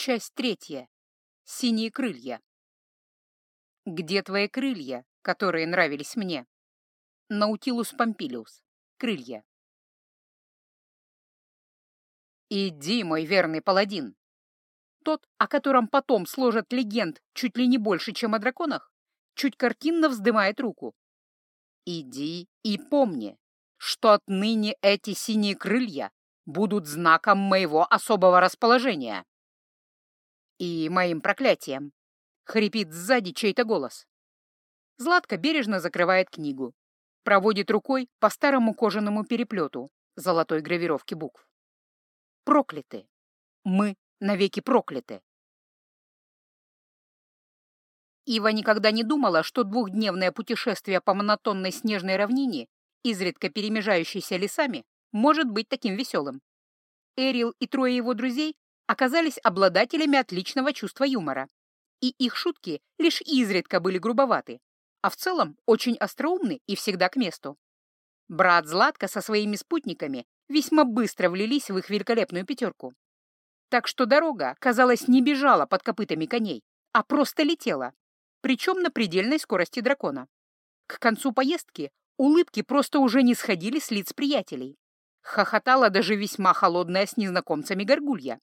Часть третья. Синие крылья. Где твои крылья, которые нравились мне? Наутилус помпилиус. Крылья. Иди, мой верный паладин. Тот, о котором потом сложат легенд чуть ли не больше, чем о драконах, чуть картинно вздымает руку. Иди и помни, что отныне эти синие крылья будут знаком моего особого расположения и моим проклятием. Хрипит сзади чей-то голос. Златка бережно закрывает книгу, проводит рукой по старому кожаному переплету золотой гравировки букв. Прокляты. Мы навеки прокляты. Ива никогда не думала, что двухдневное путешествие по монотонной снежной равнине, изредка перемежающейся лесами, может быть таким веселым. Эрил и трое его друзей оказались обладателями отличного чувства юмора, и их шутки лишь изредка были грубоваты, а в целом очень остроумны и всегда к месту. Брат Златка со своими спутниками весьма быстро влились в их великолепную пятерку. Так что дорога, казалось, не бежала под копытами коней, а просто летела, причем на предельной скорости дракона. К концу поездки улыбки просто уже не сходили с лиц приятелей. Хохотала даже весьма холодная с незнакомцами горгулья.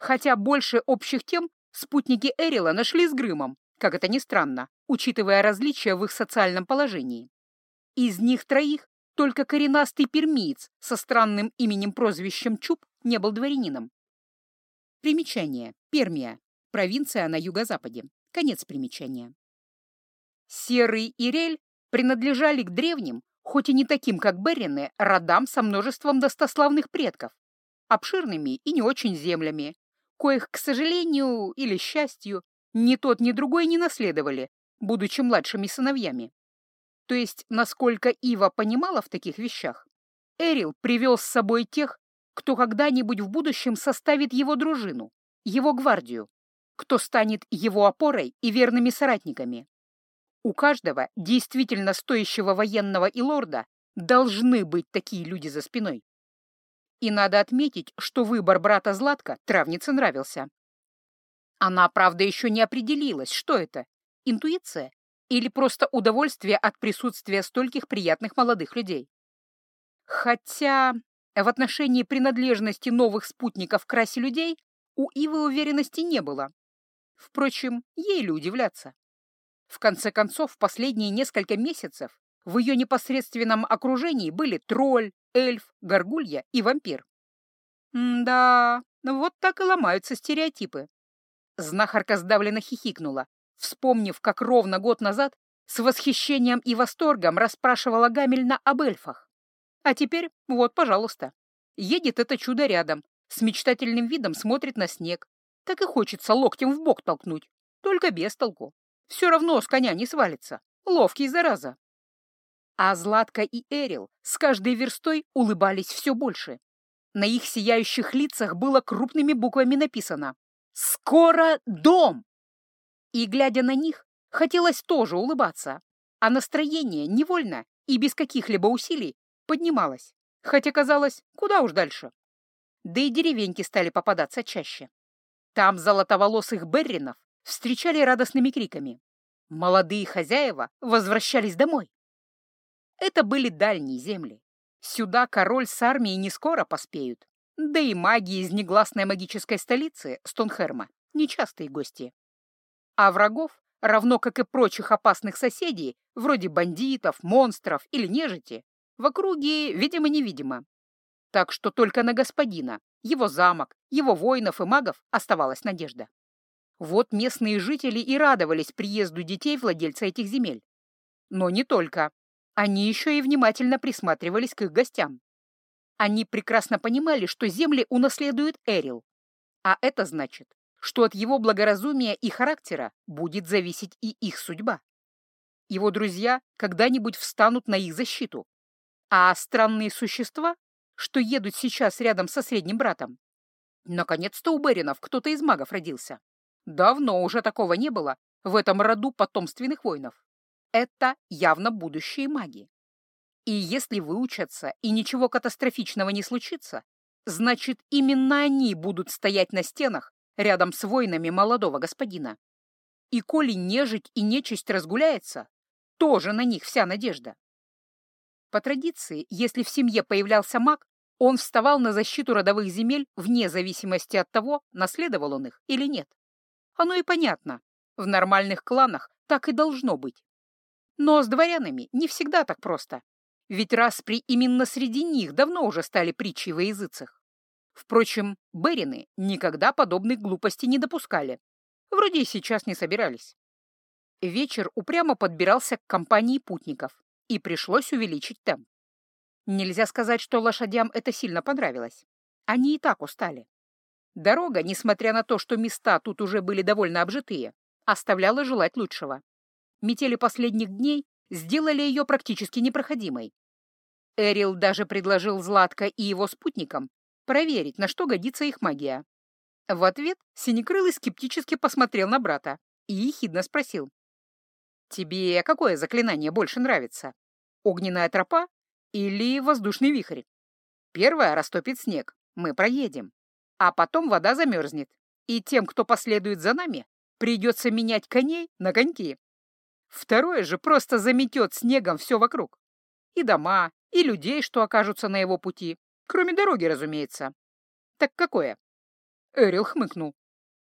Хотя больше общих тем спутники Эрила нашли с Грымом, как это ни странно, учитывая различия в их социальном положении. Из них троих только коренастый пермиец со странным именем-прозвищем Чуб не был дворянином. Примечание. Пермия. Провинция на юго-западе. Конец примечания. Серый и Рель принадлежали к древним, хоть и не таким, как Беррины, родам со множеством достославных предков, обширными и не очень землями, коих, к сожалению или счастью, ни тот, ни другой не наследовали, будучи младшими сыновьями. То есть, насколько Ива понимала в таких вещах, Эрил привел с собой тех, кто когда-нибудь в будущем составит его дружину, его гвардию, кто станет его опорой и верными соратниками. У каждого действительно стоящего военного и лорда должны быть такие люди за спиной. И надо отметить, что выбор брата Златка травнице нравился. Она, правда, еще не определилась, что это — интуиция или просто удовольствие от присутствия стольких приятных молодых людей. Хотя в отношении принадлежности новых спутников к расе людей у Ивы уверенности не было. Впрочем, ей ли удивляться? В конце концов, в последние несколько месяцев в ее непосредственном окружении были тролль, эльф, горгулья и вампир. да, вот так и ломаются стереотипы. Знахарка сдавленно хихикнула, вспомнив, как ровно год назад с восхищением и восторгом расспрашивала Гамельна об эльфах. А теперь вот, пожалуйста, едет это чудо рядом, с мечтательным видом смотрит на снег. Так и хочется локтем в бок толкнуть, только без толку. Все равно с коня не свалится. Ловкий, зараза. А Златка и Эрил с каждой верстой улыбались все больше. На их сияющих лицах было крупными буквами написано «Скоро дом!». И, глядя на них, хотелось тоже улыбаться, а настроение невольно и без каких-либо усилий поднималось, хотя казалось, куда уж дальше. Да и деревеньки стали попадаться чаще. Там золотоволосых берринов встречали радостными криками. Молодые хозяева возвращались домой. Это были дальние земли. Сюда король с армией не скоро поспеют. Да и маги из негласной магической столицы, Стонхерма, нечастые гости. А врагов, равно как и прочих опасных соседей, вроде бандитов, монстров или нежити, в округе, видимо-невидимо. Так что только на господина, его замок, его воинов и магов оставалась надежда. Вот местные жители и радовались приезду детей владельца этих земель. Но не только. Они еще и внимательно присматривались к их гостям. Они прекрасно понимали, что земли унаследует Эрил. А это значит, что от его благоразумия и характера будет зависеть и их судьба. Его друзья когда-нибудь встанут на их защиту. А странные существа, что едут сейчас рядом со средним братом, наконец-то у Беринов кто-то из магов родился. Давно уже такого не было в этом роду потомственных воинов. Это явно будущие маги. И если выучатся и ничего катастрофичного не случится, значит, именно они будут стоять на стенах рядом с воинами молодого господина. И коли нежить и нечисть разгуляется, тоже на них вся надежда. По традиции, если в семье появлялся маг, он вставал на защиту родовых земель вне зависимости от того, наследовал он их или нет. Оно и понятно. В нормальных кланах так и должно быть. Но с дворянами не всегда так просто. Ведь распри именно среди них давно уже стали притчей во языцах. Впрочем, Берины никогда подобных глупостей не допускали. Вроде и сейчас не собирались. Вечер упрямо подбирался к компании путников, и пришлось увеличить темп. Нельзя сказать, что лошадям это сильно понравилось. Они и так устали. Дорога, несмотря на то, что места тут уже были довольно обжитые, оставляла желать лучшего. Метели последних дней сделали ее практически непроходимой. Эрил даже предложил Златко и его спутникам проверить, на что годится их магия. В ответ Синекрылый скептически посмотрел на брата и ехидно спросил. «Тебе какое заклинание больше нравится? Огненная тропа или воздушный вихрь? Первое растопит снег, мы проедем, а потом вода замерзнет, и тем, кто последует за нами, придется менять коней на коньки. Второе же просто заметет снегом все вокруг. И дома, и людей, что окажутся на его пути, кроме дороги, разумеется. Так какое? Эрил хмыкнул.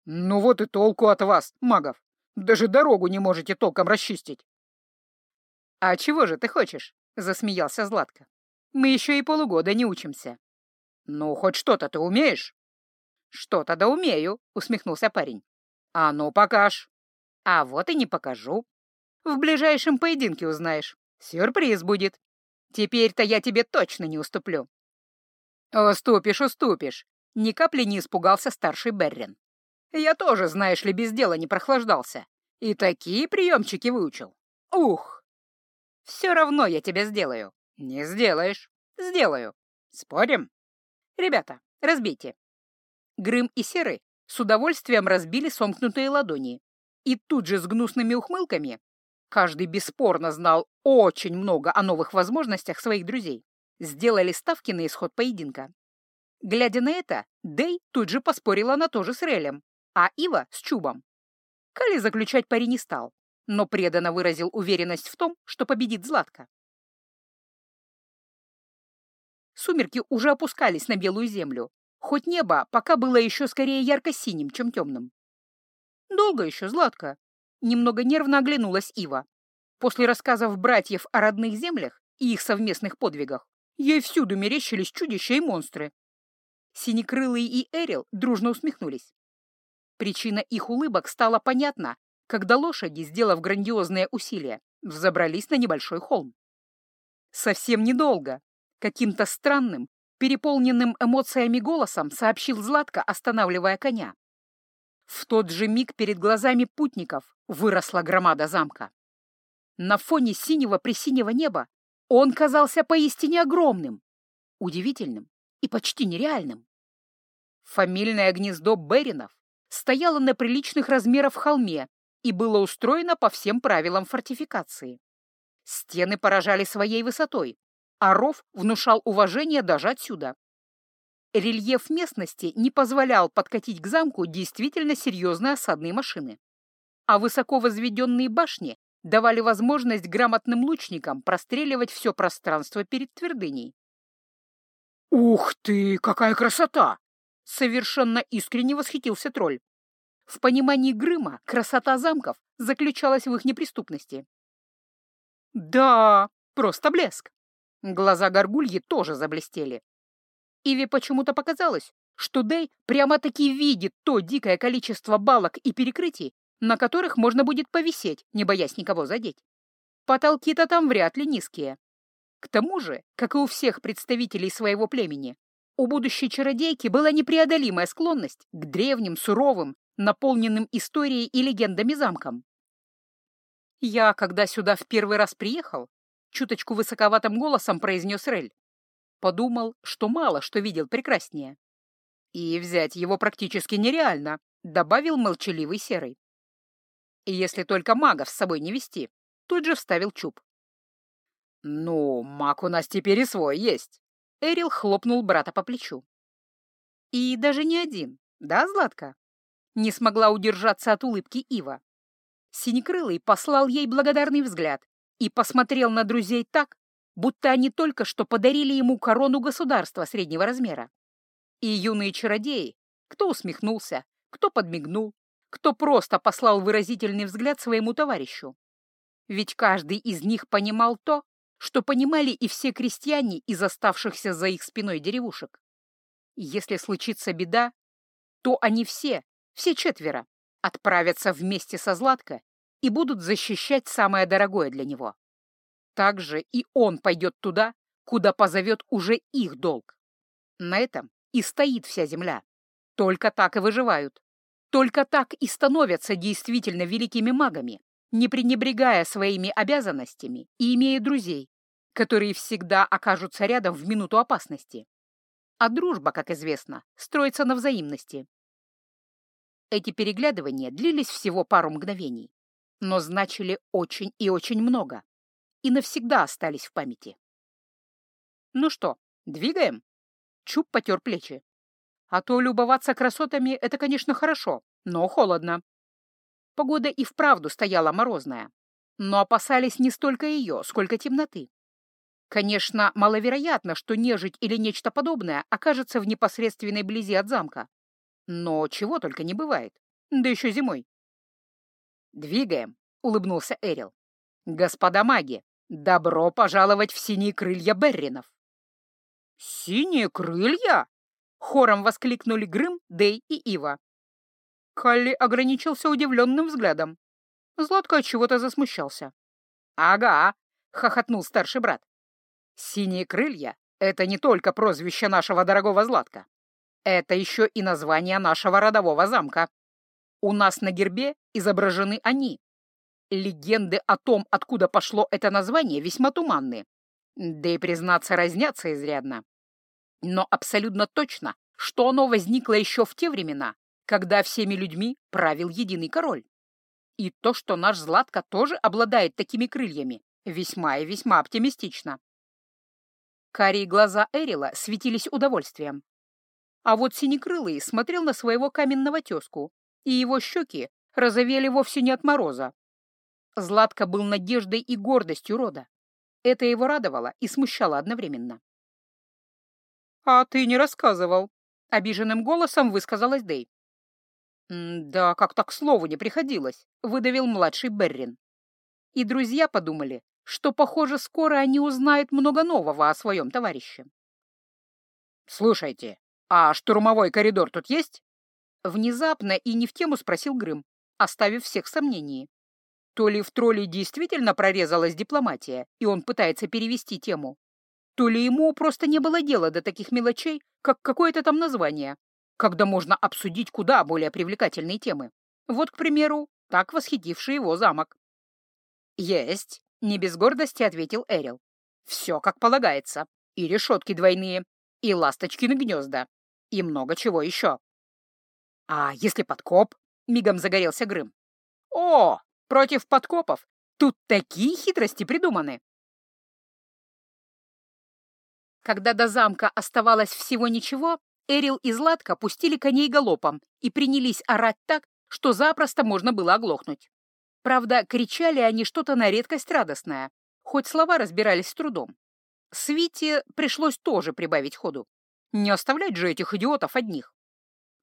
«Ну вот и толку от вас, магов. Даже дорогу не можете толком расчистить». «А чего же ты хочешь?» — засмеялся Златко. «Мы еще и полугода не учимся». «Ну, хоть что-то ты умеешь?» «Что-то да умею», — усмехнулся парень. «А ну, покаж». «А вот и не покажу. В ближайшем поединке узнаешь. Сюрприз будет. Теперь-то я тебе точно не уступлю». «Уступишь, уступишь», ни капли не испугался старший Беррин. «Я тоже, знаешь ли, без дела не прохлаждался. И такие приемчики выучил. Ух! Все равно я тебя сделаю. Не сделаешь. Сделаю. Спорим? Ребята, разбейте». Грым и Серый с удовольствием разбили сомкнутые ладони. И тут же с гнусными ухмылками, каждый бесспорно знал очень много о новых возможностях своих друзей, сделали ставки на исход поединка. Глядя на это, Дэй тут же поспорила на то же с Релем, а Ива — с Чубом. Кали заключать пари не стал, но преданно выразил уверенность в том, что победит Златка. Сумерки уже опускались на белую землю, хоть небо пока было еще скорее ярко-синим, чем темным. «Долго еще, Златка?» Немного нервно оглянулась Ива. После рассказов братьев о родных землях и их совместных подвигах ей всюду мерещились чудища и монстры. Синекрылый и Эрил дружно усмехнулись. Причина их улыбок стала понятна, когда лошади, сделав грандиозное усилие, взобрались на небольшой холм. Совсем недолго, каким-то странным, переполненным эмоциями голосом сообщил Златко, останавливая коня. В тот же миг перед глазами путников выросла громада замка. На фоне синего-пресинего неба он казался поистине огромным, удивительным и почти нереальным. Фамильное гнездо Беринов стояло на приличных размерах холме и было устроено по всем правилам фортификации. Стены поражали своей высотой, а ров внушал уважение даже отсюда. Рельеф местности не позволял подкатить к замку действительно серьезные осадные машины. А высоко возведенные башни давали возможность грамотным лучникам простреливать все пространство перед твердыней. «Ух ты, какая красота!» — совершенно искренне восхитился тролль. В понимании Грыма красота замков заключалась в их неприступности. «Да, просто блеск!» Глаза горгульи тоже заблестели. Иве почему-то показалось, что Дэй прямо-таки видит то дикое количество балок и перекрытий, на которых можно будет повисеть, не боясь никого задеть. Потолки-то там вряд ли низкие. К тому же, как и у всех представителей своего племени, у будущей чародейки была непреодолимая склонность к древним, суровым, наполненным историей и легендами замкам. Я, когда сюда в первый раз приехал, чуточку высоковатым голосом произнес Рель. Подумал, что мало что видел прекраснее. И взять его практически нереально, добавил молчаливый серый. И если только магов с собой не вести, тут же вставил чуб. «Ну, маг у нас теперь и свой есть!» Эрил хлопнул брата по плечу. «И даже не один, да, Златка?» Не смогла удержаться от улыбки Ива. Синекрылый послал ей благодарный взгляд и посмотрел на друзей так, будто они только что подарили ему корону государства среднего размера. И юные чародеи, кто усмехнулся, кто подмигнул, кто просто послал выразительный взгляд своему товарищу. Ведь каждый из них понимал то, что понимали и все крестьяне из оставшихся за их спиной деревушек. Если случится беда, то они все, все четверо, отправятся вместе со Златко и будут защищать самое дорогое для него. Также и он пойдет туда, куда позовет уже их долг. На этом и стоит вся земля. Только так и выживают. Только так и становятся действительно великими магами, не пренебрегая своими обязанностями и имея друзей, которые всегда окажутся рядом в минуту опасности. А дружба, как известно, строится на взаимности. Эти переглядывания длились всего пару мгновений, но значили очень и очень много и навсегда остались в памяти. «Ну что, двигаем?» Чуб потер плечи. «А то любоваться красотами — это, конечно, хорошо, но холодно». Погода и вправду стояла морозная, но опасались не столько ее, сколько темноты. Конечно, маловероятно, что нежить или нечто подобное окажется в непосредственной близи от замка. Но чего только не бывает, да еще зимой. «Двигаем», — улыбнулся Эрил. «Господа маги, добро пожаловать в синие крылья Берринов!» «Синие крылья?» — хором воскликнули Грым, Дей и Ива. Калли ограничился удивленным взглядом. Златко чего-то засмущался. «Ага», — хохотнул старший брат. «Синие крылья — это не только прозвище нашего дорогого Златка. Это еще и название нашего родового замка. У нас на гербе изображены они. Легенды о том, откуда пошло это название, весьма туманны. Да и, признаться, разнятся изрядно но абсолютно точно, что оно возникло еще в те времена, когда всеми людьми правил единый король. И то, что наш Златка тоже обладает такими крыльями, весьма и весьма оптимистично. Карие глаза Эрила светились удовольствием. А вот Синекрылый смотрел на своего каменного тезку, и его щеки розовели вовсе не от мороза. Златка был надеждой и гордостью рода. Это его радовало и смущало одновременно. «А ты не рассказывал», — обиженным голосом высказалась Дэй. «Да как-то к слову не приходилось», — выдавил младший Беррин. И друзья подумали, что, похоже, скоро они узнают много нового о своем товарище. «Слушайте, а штурмовой коридор тут есть?» Внезапно и не в тему спросил Грым, оставив всех в сомнении. То ли в тролле действительно прорезалась дипломатия, и он пытается перевести тему, то ли ему просто не было дела до таких мелочей, как какое-то там название, когда можно обсудить куда более привлекательные темы. Вот, к примеру, так восхитивший его замок. «Есть», — не без гордости ответил Эрил. «Все как полагается. И решетки двойные, и ласточкины гнезда, и много чего еще». «А если подкоп?» — мигом загорелся Грым. «О, против подкопов! Тут такие хитрости придуманы!» Когда до замка оставалось всего ничего, Эрил и Златка пустили коней галопом и принялись орать так, что запросто можно было оглохнуть. Правда, кричали они что-то на редкость радостное, хоть слова разбирались с трудом. Свите пришлось тоже прибавить ходу. Не оставлять же этих идиотов одних.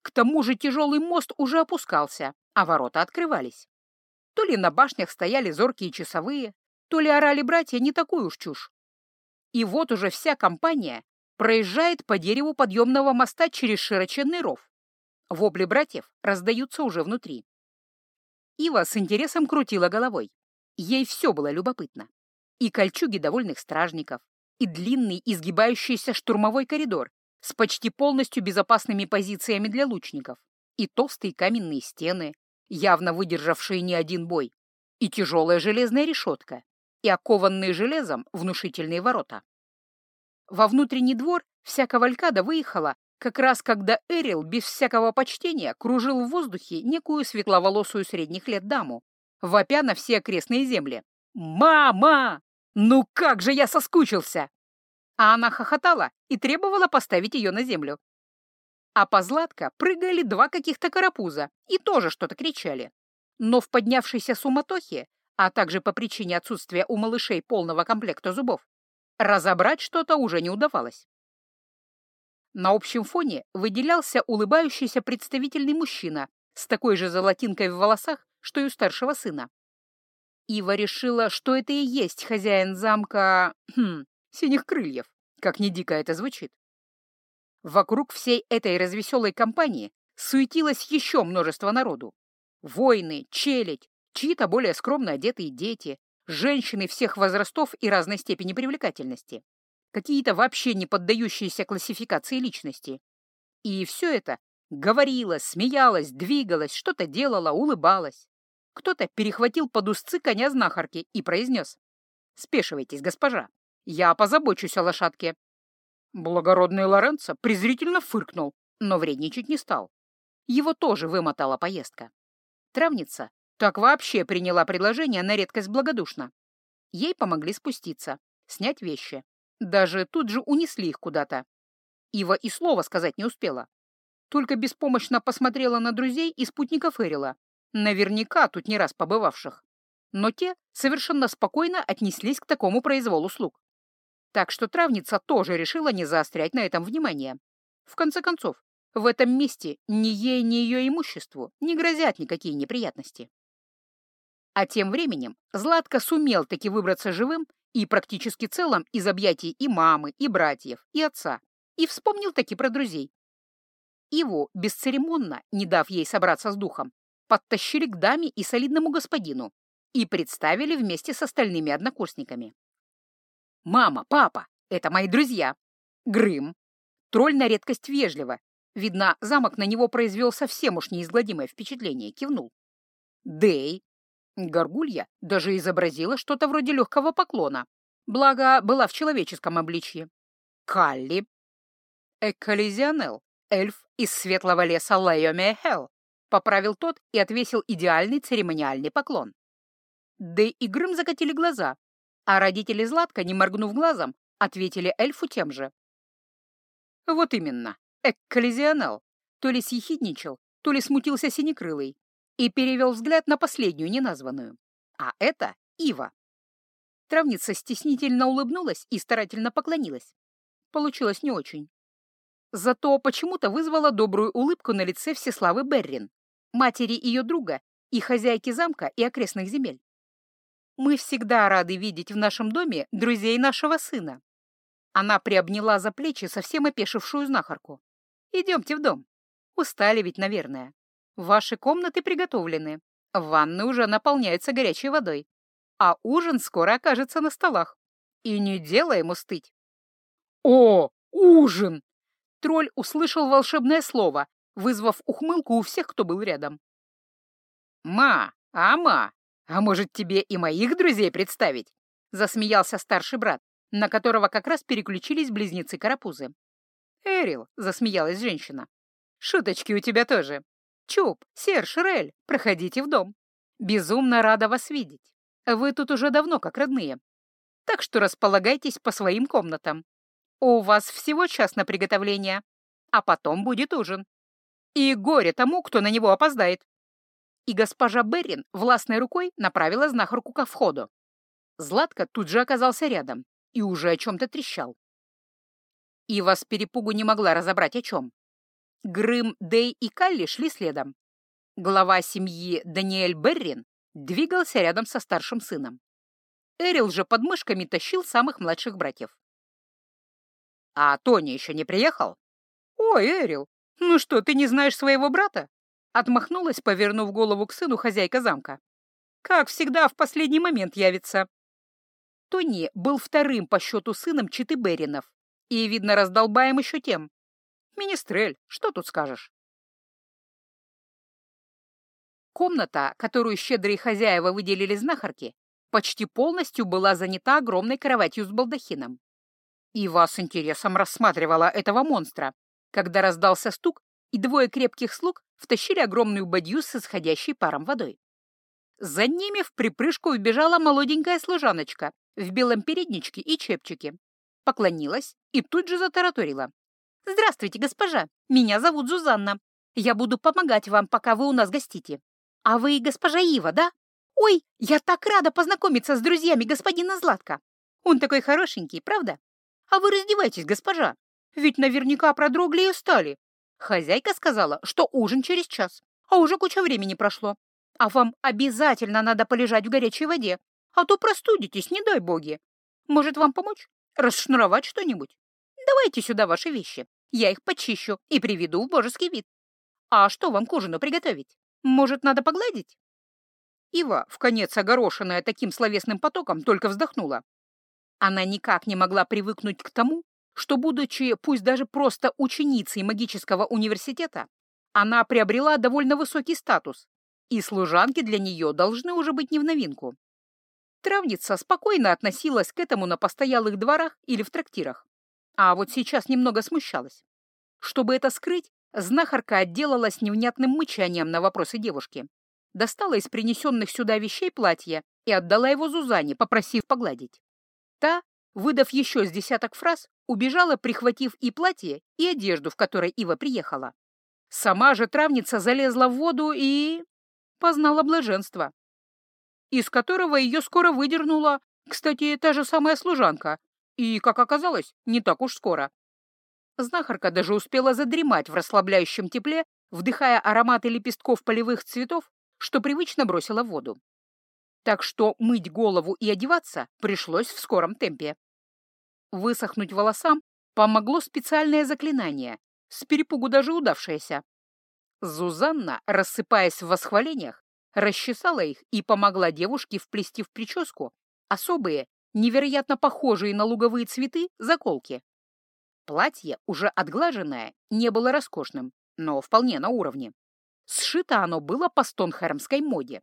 К тому же тяжелый мост уже опускался, а ворота открывались. То ли на башнях стояли зоркие часовые, то ли орали братья не такую уж чушь. И вот уже вся компания проезжает по дереву подъемного моста через широченный ров. Вопли братьев раздаются уже внутри. Ива с интересом крутила головой. Ей все было любопытно. И кольчуги довольных стражников, и длинный изгибающийся штурмовой коридор с почти полностью безопасными позициями для лучников, и толстые каменные стены, явно выдержавшие не один бой, и тяжелая железная решетка, и окованные железом внушительные ворота. Во внутренний двор вся кавалькада выехала, как раз когда Эрил без всякого почтения кружил в воздухе некую светловолосую средних лет даму, вопя на все окрестные земли. «Мама! Ну как же я соскучился!» А она хохотала и требовала поставить ее на землю. А по Златко прыгали два каких-то карапуза и тоже что-то кричали. Но в поднявшейся суматохе, а также по причине отсутствия у малышей полного комплекта зубов, разобрать что-то уже не удавалось. На общем фоне выделялся улыбающийся представительный мужчина с такой же золотинкой в волосах, что и у старшего сына. Ива решила, что это и есть хозяин замка... Хм, синих крыльев, как ни дико это звучит. Вокруг всей этой развеселой компании суетилось еще множество народу. Воины, челядь, чьи-то более скромно одетые дети, женщины всех возрастов и разной степени привлекательности, какие-то вообще не поддающиеся классификации личности. И все это говорило, смеялось, двигалось, что-то делало, улыбалось. Кто-то перехватил под узцы коня знахарки и произнес. «Спешивайтесь, госпожа, я позабочусь о лошадке». Благородный Лоренцо презрительно фыркнул, но вредничать не стал. Его тоже вымотала поездка. Травница так вообще приняла предложение на редкость благодушно. Ей помогли спуститься, снять вещи. Даже тут же унесли их куда-то. Ива и слова сказать не успела. Только беспомощно посмотрела на друзей и спутников Эрила, наверняка тут не раз побывавших. Но те совершенно спокойно отнеслись к такому произволу слуг. Так что травница тоже решила не заострять на этом внимание. В конце концов, в этом месте ни ей, ни ее имуществу не грозят никакие неприятности. А тем временем Златко сумел таки выбраться живым и практически целым из объятий и мамы, и братьев, и отца, и вспомнил таки про друзей. Его, бесцеремонно, не дав ей собраться с духом, подтащили к даме и солидному господину и представили вместе с остальными однокурсниками. «Мама, папа, это мои друзья. Грым. Тролль на редкость вежливо. Видно, замок на него произвел совсем уж неизгладимое впечатление, кивнул. Дэй. Горгулья даже изобразила что-то вроде легкого поклона, благо была в человеческом обличье. Калли. Экколизионел, эльф из светлого леса Лайомехел, поправил тот и отвесил идеальный церемониальный поклон. Дэй и Грым закатили глаза, а родители Златка, не моргнув глазом, ответили эльфу тем же. Вот именно, экколизионал, то ли съехидничал, то ли смутился синекрылый, и перевел взгляд на последнюю неназванную. А это Ива. Травница стеснительно улыбнулась и старательно поклонилась. Получилось не очень. Зато почему-то вызвала добрую улыбку на лице Всеславы Беррин, матери ее друга и хозяйки замка и окрестных земель. Мы всегда рады видеть в нашем доме друзей нашего сына. Она приобняла за плечи совсем опешившую знахарку. Идемте в дом. Устали ведь, наверное. Ваши комнаты приготовлены. Ванны уже наполняются горячей водой. А ужин скоро окажется на столах. И не делаем устыть. О, ужин! Тролль услышал волшебное слово, вызвав ухмылку у всех, кто был рядом. «Ма, ама, а может, тебе и моих друзей представить?» — засмеялся старший брат, на которого как раз переключились близнецы-карапузы. «Эрил», — засмеялась женщина, — «шуточки у тебя тоже. Чуп, Серж, Рель, проходите в дом. Безумно рада вас видеть. Вы тут уже давно как родные. Так что располагайтесь по своим комнатам. У вас всего час на приготовление, а потом будет ужин. И горе тому, кто на него опоздает. И госпожа Беррин властной рукой направила знахарку ко входу. Златко тут же оказался рядом и уже о чем-то трещал. Ива с перепугу не могла разобрать о чем. Грым, Дэй и Калли шли следом. Глава семьи Даниэль Беррин двигался рядом со старшим сыном. Эрил же под мышками тащил самых младших братьев. «А Тони еще не приехал?» «Ой, Эрил, ну что, ты не знаешь своего брата?» Отмахнулась, повернув голову к сыну хозяйка замка. «Как всегда, в последний момент явится». Тони был вторым по счету сыном Читы Беринов и, видно, раздолбаем еще тем. Министрель, что тут скажешь? Комната, которую щедрые хозяева выделили знахарке, почти полностью была занята огромной кроватью с балдахином. Ива с интересом рассматривала этого монстра, когда раздался стук, и двое крепких слуг втащили огромную бадью с исходящей паром водой. За ними в припрыжку вбежала молоденькая служаночка в белом передничке и чепчике, поклонилась и тут же затараторила. «Здравствуйте, госпожа. Меня зовут Зузанна. Я буду помогать вам, пока вы у нас гостите. А вы госпожа Ива, да? Ой, я так рада познакомиться с друзьями господина Златка. Он такой хорошенький, правда? А вы раздевайтесь, госпожа. Ведь наверняка продрогли и устали. Хозяйка сказала, что ужин через час, а уже куча времени прошло. А вам обязательно надо полежать в горячей воде, а то простудитесь, не дай боги. Может, вам помочь? Расшнуровать что-нибудь? Давайте сюда ваши вещи. Я их почищу и приведу в божеский вид. А что вам к ужину приготовить? Может, надо погладить?» Ива, в конец огорошенная таким словесным потоком, только вздохнула. Она никак не могла привыкнуть к тому, что, будучи пусть даже просто ученицей магического университета, она приобрела довольно высокий статус, и служанки для нее должны уже быть не в новинку. Травница спокойно относилась к этому на постоялых дворах или в трактирах, а вот сейчас немного смущалась. Чтобы это скрыть, Знахарка отделалась невнятным мычанием на вопросы девушки. Достала из принесенных сюда вещей платье и отдала его Зузане, попросив погладить. Та, выдав еще с десяток фраз, убежала, прихватив и платье, и одежду, в которой Ива приехала. Сама же травница залезла в воду и... познала блаженство, из которого ее скоро выдернула, кстати, та же самая служанка, и, как оказалось, не так уж скоро. Знахарка даже успела задремать в расслабляющем тепле, вдыхая ароматы лепестков полевых цветов, что привычно бросила в воду. Так что мыть голову и одеваться пришлось в скором темпе. Высохнуть волосам помогло специальное заклинание, с перепугу даже удавшееся. Зузанна, рассыпаясь в восхвалениях, расчесала их и помогла девушке вплести в прическу особые, невероятно похожие на луговые цветы, заколки. Платье, уже отглаженное, не было роскошным, но вполне на уровне. Сшито оно было по стонхермской моде,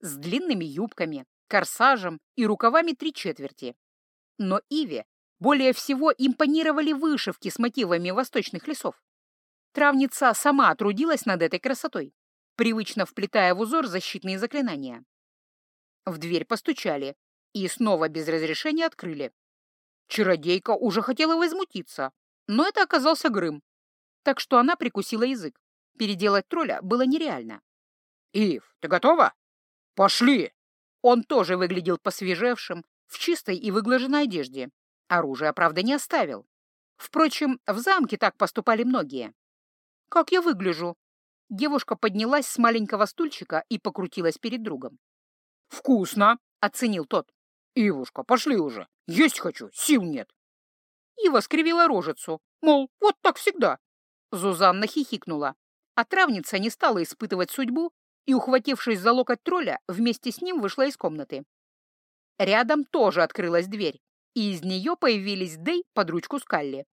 с длинными юбками, корсажем и рукавами три четверти. Но Иве более всего импонировали вышивки с мотивами восточных лесов. Травница сама трудилась над этой красотой, привычно вплетая в узор защитные заклинания. В дверь постучали и снова без разрешения открыли. Чародейка уже хотела возмутиться, но это оказался Грым, так что она прикусила язык. Переделать тролля было нереально. «Ив, ты готова? Пошли!» Он тоже выглядел посвежевшим, в чистой и выглаженной одежде. Оружие, правда, не оставил. Впрочем, в замке так поступали многие. «Как я выгляжу?» Девушка поднялась с маленького стульчика и покрутилась перед другом. «Вкусно!» — оценил тот. «Ивушка, пошли уже! Есть хочу, сил нет!» Ива скривила рожицу, мол, вот так всегда. Зузанна хихикнула, а травница не стала испытывать судьбу и, ухватившись за локоть тролля, вместе с ним вышла из комнаты. Рядом тоже открылась дверь, и из нее появились Дэй под ручку Скалли.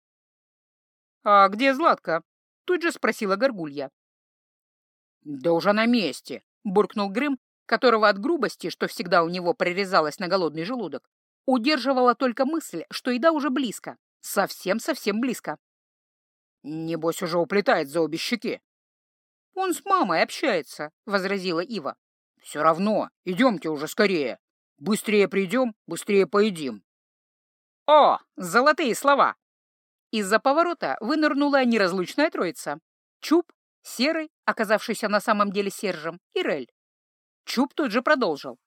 «А где Златка?» — тут же спросила Горгулья. «Да уже на месте», — буркнул Грым, которого от грубости, что всегда у него прорезалось на голодный желудок, удерживала только мысль, что еда уже близко. Совсем-совсем близко. Небось, уже уплетает за обе щеки. Он с мамой общается, — возразила Ива. Все равно, идемте уже скорее. Быстрее придем, быстрее поедим. О, золотые слова! Из-за поворота вынырнула неразлучная троица. Чуб, Серый, оказавшийся на самом деле Сержем, и Рель. Чуб тут же продолжил.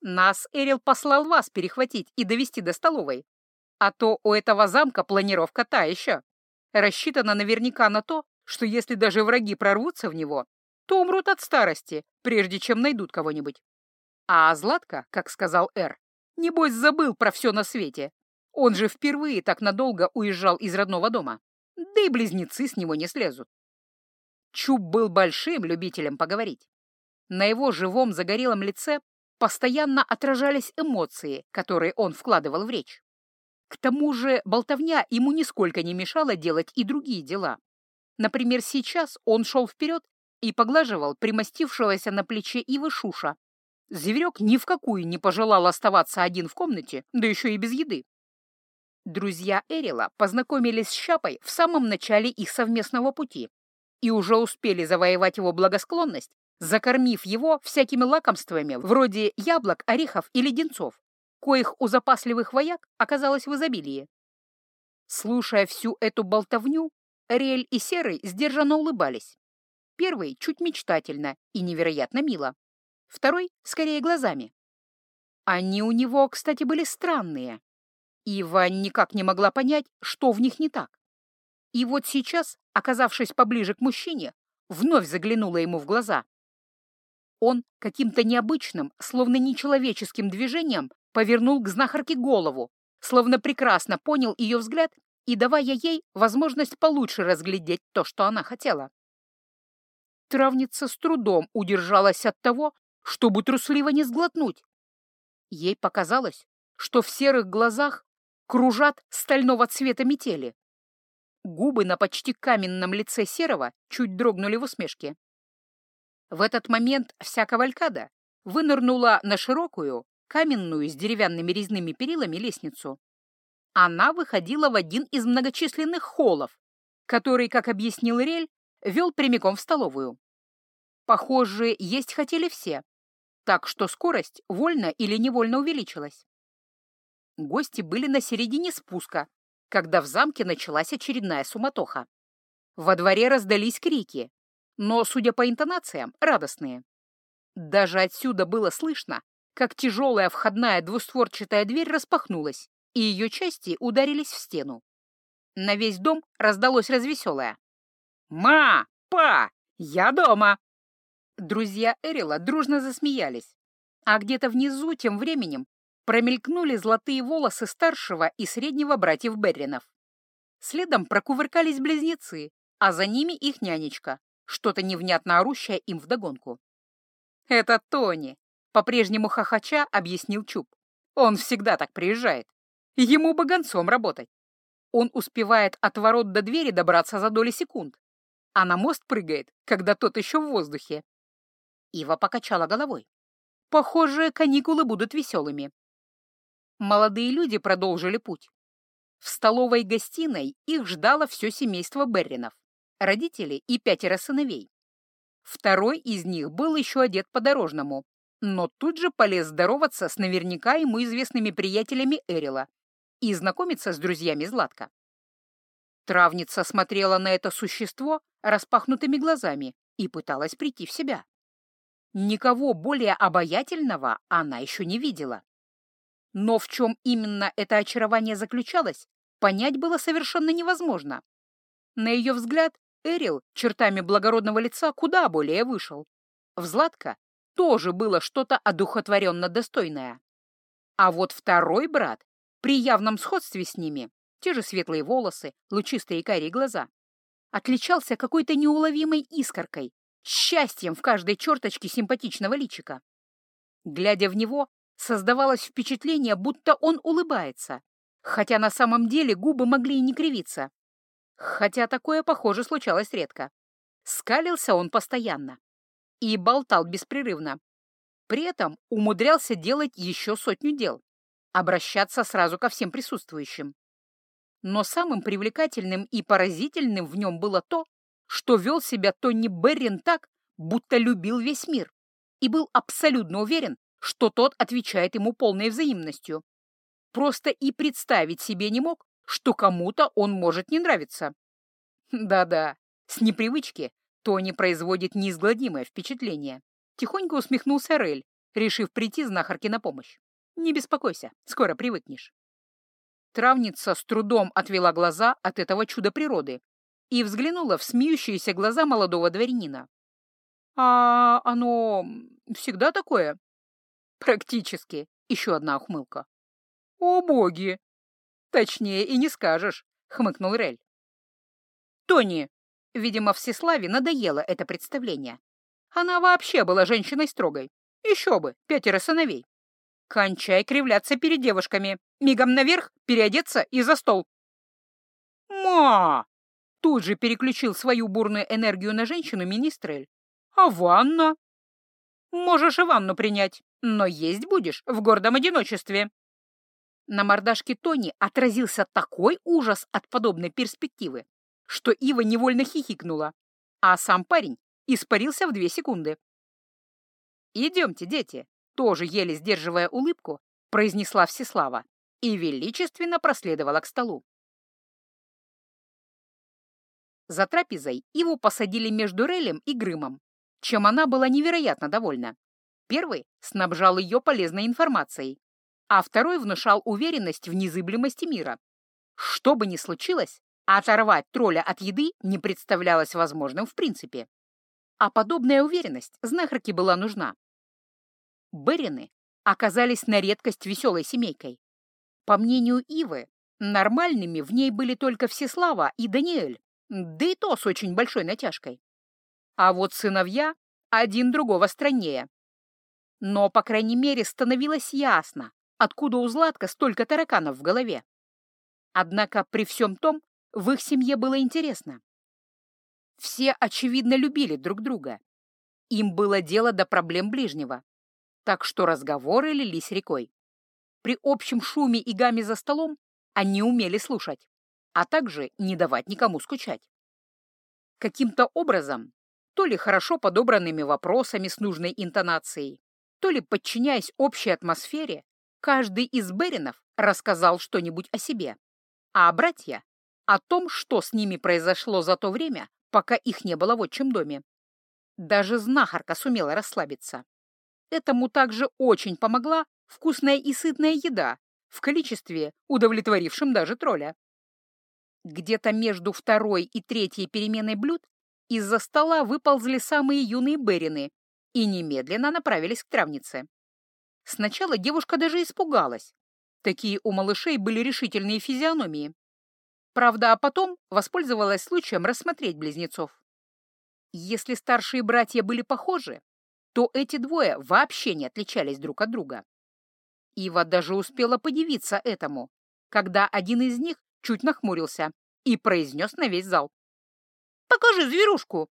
Нас Эрил послал вас перехватить и довести до столовой. А то у этого замка планировка та еще. Рассчитана наверняка на то, что если даже враги прорвутся в него, то умрут от старости, прежде чем найдут кого-нибудь. А Златка, как сказал Эр, небось забыл про все на свете. Он же впервые так надолго уезжал из родного дома. Да и близнецы с него не слезут. Чуб был большим любителем поговорить. На его живом загорелом лице постоянно отражались эмоции, которые он вкладывал в речь. К тому же болтовня ему нисколько не мешала делать и другие дела. Например, сейчас он шел вперед и поглаживал примостившегося на плече Ивы Шуша. Зверек ни в какую не пожелал оставаться один в комнате, да еще и без еды. Друзья Эрила познакомились с Щапой в самом начале их совместного пути и уже успели завоевать его благосклонность, закормив его всякими лакомствами вроде яблок, орехов и леденцов, коих у запасливых вояк оказалось в изобилии. Слушая всю эту болтовню, Риэль и Серый сдержанно улыбались. Первый чуть мечтательно и невероятно мило. Второй скорее глазами. Они у него, кстати, были странные. Ива никак не могла понять, что в них не так. И вот сейчас, оказавшись поближе к мужчине, вновь заглянула ему в глаза. Он каким-то необычным, словно нечеловеческим движением повернул к знахарке голову, словно прекрасно понял ее взгляд и давая ей возможность получше разглядеть то, что она хотела. Травница с трудом удержалась от того, чтобы трусливо не сглотнуть. Ей показалось, что в серых глазах кружат стального цвета метели. Губы на почти каменном лице Серого чуть дрогнули в усмешке. В этот момент вся кавалькада вынырнула на широкую, каменную с деревянными резными перилами лестницу. Она выходила в один из многочисленных холлов, который, как объяснил Рель, вел прямиком в столовую. Похоже, есть хотели все, так что скорость вольно или невольно увеличилась. Гости были на середине спуска, когда в замке началась очередная суматоха. Во дворе раздались крики, но, судя по интонациям, радостные. Даже отсюда было слышно, как тяжелая входная двустворчатая дверь распахнулась, и ее части ударились в стену. На весь дом раздалось развеселое. «Ма! Па! Я дома!» Друзья Эрила дружно засмеялись, а где-то внизу тем временем промелькнули золотые волосы старшего и среднего братьев Берринов. Следом прокувыркались близнецы, а за ними их нянечка, что-то невнятно орущее им вдогонку. «Это Тони», — по-прежнему хохоча объяснил Чуб. «Он всегда так приезжает. Ему бы гонцом работать. Он успевает от ворот до двери добраться за доли секунд, а на мост прыгает, когда тот еще в воздухе». Ива покачала головой. «Похоже, каникулы будут веселыми». Молодые люди продолжили путь. В столовой-гостиной их ждало все семейство Берринов родители и пятеро сыновей. Второй из них был еще одет по-дорожному, но тут же полез здороваться с наверняка ему известными приятелями Эрила и знакомиться с друзьями Златка. Травница смотрела на это существо распахнутыми глазами и пыталась прийти в себя. Никого более обаятельного она еще не видела. Но в чем именно это очарование заключалось, понять было совершенно невозможно. На ее взгляд, Эрил чертами благородного лица куда более вышел. В Златка тоже было что-то одухотворенно достойное. А вот второй брат, при явном сходстве с ними, те же светлые волосы, лучистые карие глаза, отличался какой-то неуловимой искоркой, счастьем в каждой черточке симпатичного личика. Глядя в него, создавалось впечатление, будто он улыбается, хотя на самом деле губы могли и не кривиться, хотя такое, похоже, случалось редко. Скалился он постоянно и болтал беспрерывно. При этом умудрялся делать еще сотню дел, обращаться сразу ко всем присутствующим. Но самым привлекательным и поразительным в нем было то, что вел себя Тони Беррин так, будто любил весь мир, и был абсолютно уверен, что тот отвечает ему полной взаимностью. Просто и представить себе не мог, что кому-то он может не нравиться. Да-да, с непривычки Тони производит неизгладимое впечатление. Тихонько усмехнулся Рель, решив прийти знахарке на помощь. Не беспокойся, скоро привыкнешь. Травница с трудом отвела глаза от этого чуда природы и взглянула в смеющиеся глаза молодого дворянина. «А оно всегда такое?» «Практически», — еще одна ухмылка. «О, боги!» «Точнее и не скажешь», — хмыкнул Рель. «Тони!» Видимо, Всеславе надоело это представление. Она вообще была женщиной строгой. Еще бы, пятеро сыновей. Кончай кривляться перед девушками. Мигом наверх, переодеться и за стол. «Ма!» Тут же переключил свою бурную энергию на женщину министрель. «А ванна?» «Можешь и ванну принять, но есть будешь в гордом одиночестве». На мордашке Тони отразился такой ужас от подобной перспективы, что Ива невольно хихикнула, а сам парень испарился в две секунды. «Идемте, дети», — тоже еле сдерживая улыбку, произнесла Всеслава и величественно проследовала к столу. За трапезой его посадили между Релем и Грымом, чем она была невероятно довольна. Первый снабжал ее полезной информацией, а второй внушал уверенность в незыблемости мира. Что бы ни случилось, оторвать тролля от еды не представлялось возможным в принципе. А подобная уверенность знахарке была нужна. Берины оказались на редкость веселой семейкой. По мнению Ивы, нормальными в ней были только Всеслава и Даниэль, да и то с очень большой натяжкой. А вот сыновья один другого страннее. Но, по крайней мере, становилось ясно, откуда у Златка столько тараканов в голове. Однако при всем том в их семье было интересно. Все, очевидно, любили друг друга. Им было дело до проблем ближнего. Так что разговоры лились рекой. При общем шуме и гаме за столом они умели слушать, а также не давать никому скучать. Каким-то образом, то ли хорошо подобранными вопросами с нужной интонацией, то ли подчиняясь общей атмосфере, каждый из Беринов рассказал что-нибудь о себе, а братья — о том, что с ними произошло за то время, пока их не было в отчим доме. Даже знахарка сумела расслабиться. Этому также очень помогла вкусная и сытная еда в количестве, удовлетворившем даже тролля. Где-то между второй и третьей переменой блюд из-за стола выползли самые юные Берины и немедленно направились к травнице. Сначала девушка даже испугалась. Такие у малышей были решительные физиономии. Правда, а потом воспользовалась случаем рассмотреть близнецов. Если старшие братья были похожи, то эти двое вообще не отличались друг от друга. Ива даже успела подивиться этому, когда один из них чуть нахмурился и произнес на весь зал. «Покажи зверушку!»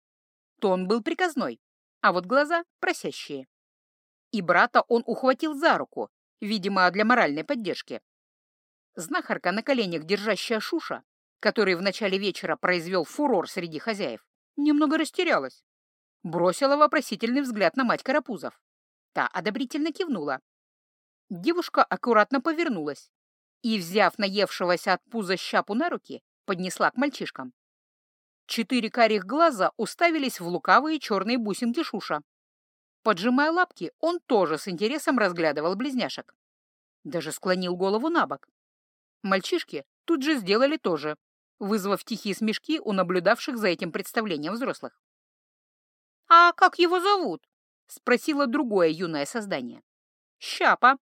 Тон был приказной, а вот глаза просящие. И брата он ухватил за руку, видимо, для моральной поддержки. Знахарка на коленях, держащая Шуша, который в начале вечера произвел фурор среди хозяев, немного растерялась. Бросила вопросительный взгляд на мать Карапузов. Та одобрительно кивнула. Девушка аккуратно повернулась и, взяв наевшегося от пуза щапу на руки, поднесла к мальчишкам. Четыре карих глаза уставились в лукавые черные бусинки Шуша. Поджимая лапки, он тоже с интересом разглядывал близняшек. Даже склонил голову на бок. Мальчишки тут же сделали то же, вызвав тихие смешки у наблюдавших за этим представлением взрослых. «А как его зовут?» — спросило другое юное создание. «Щапа».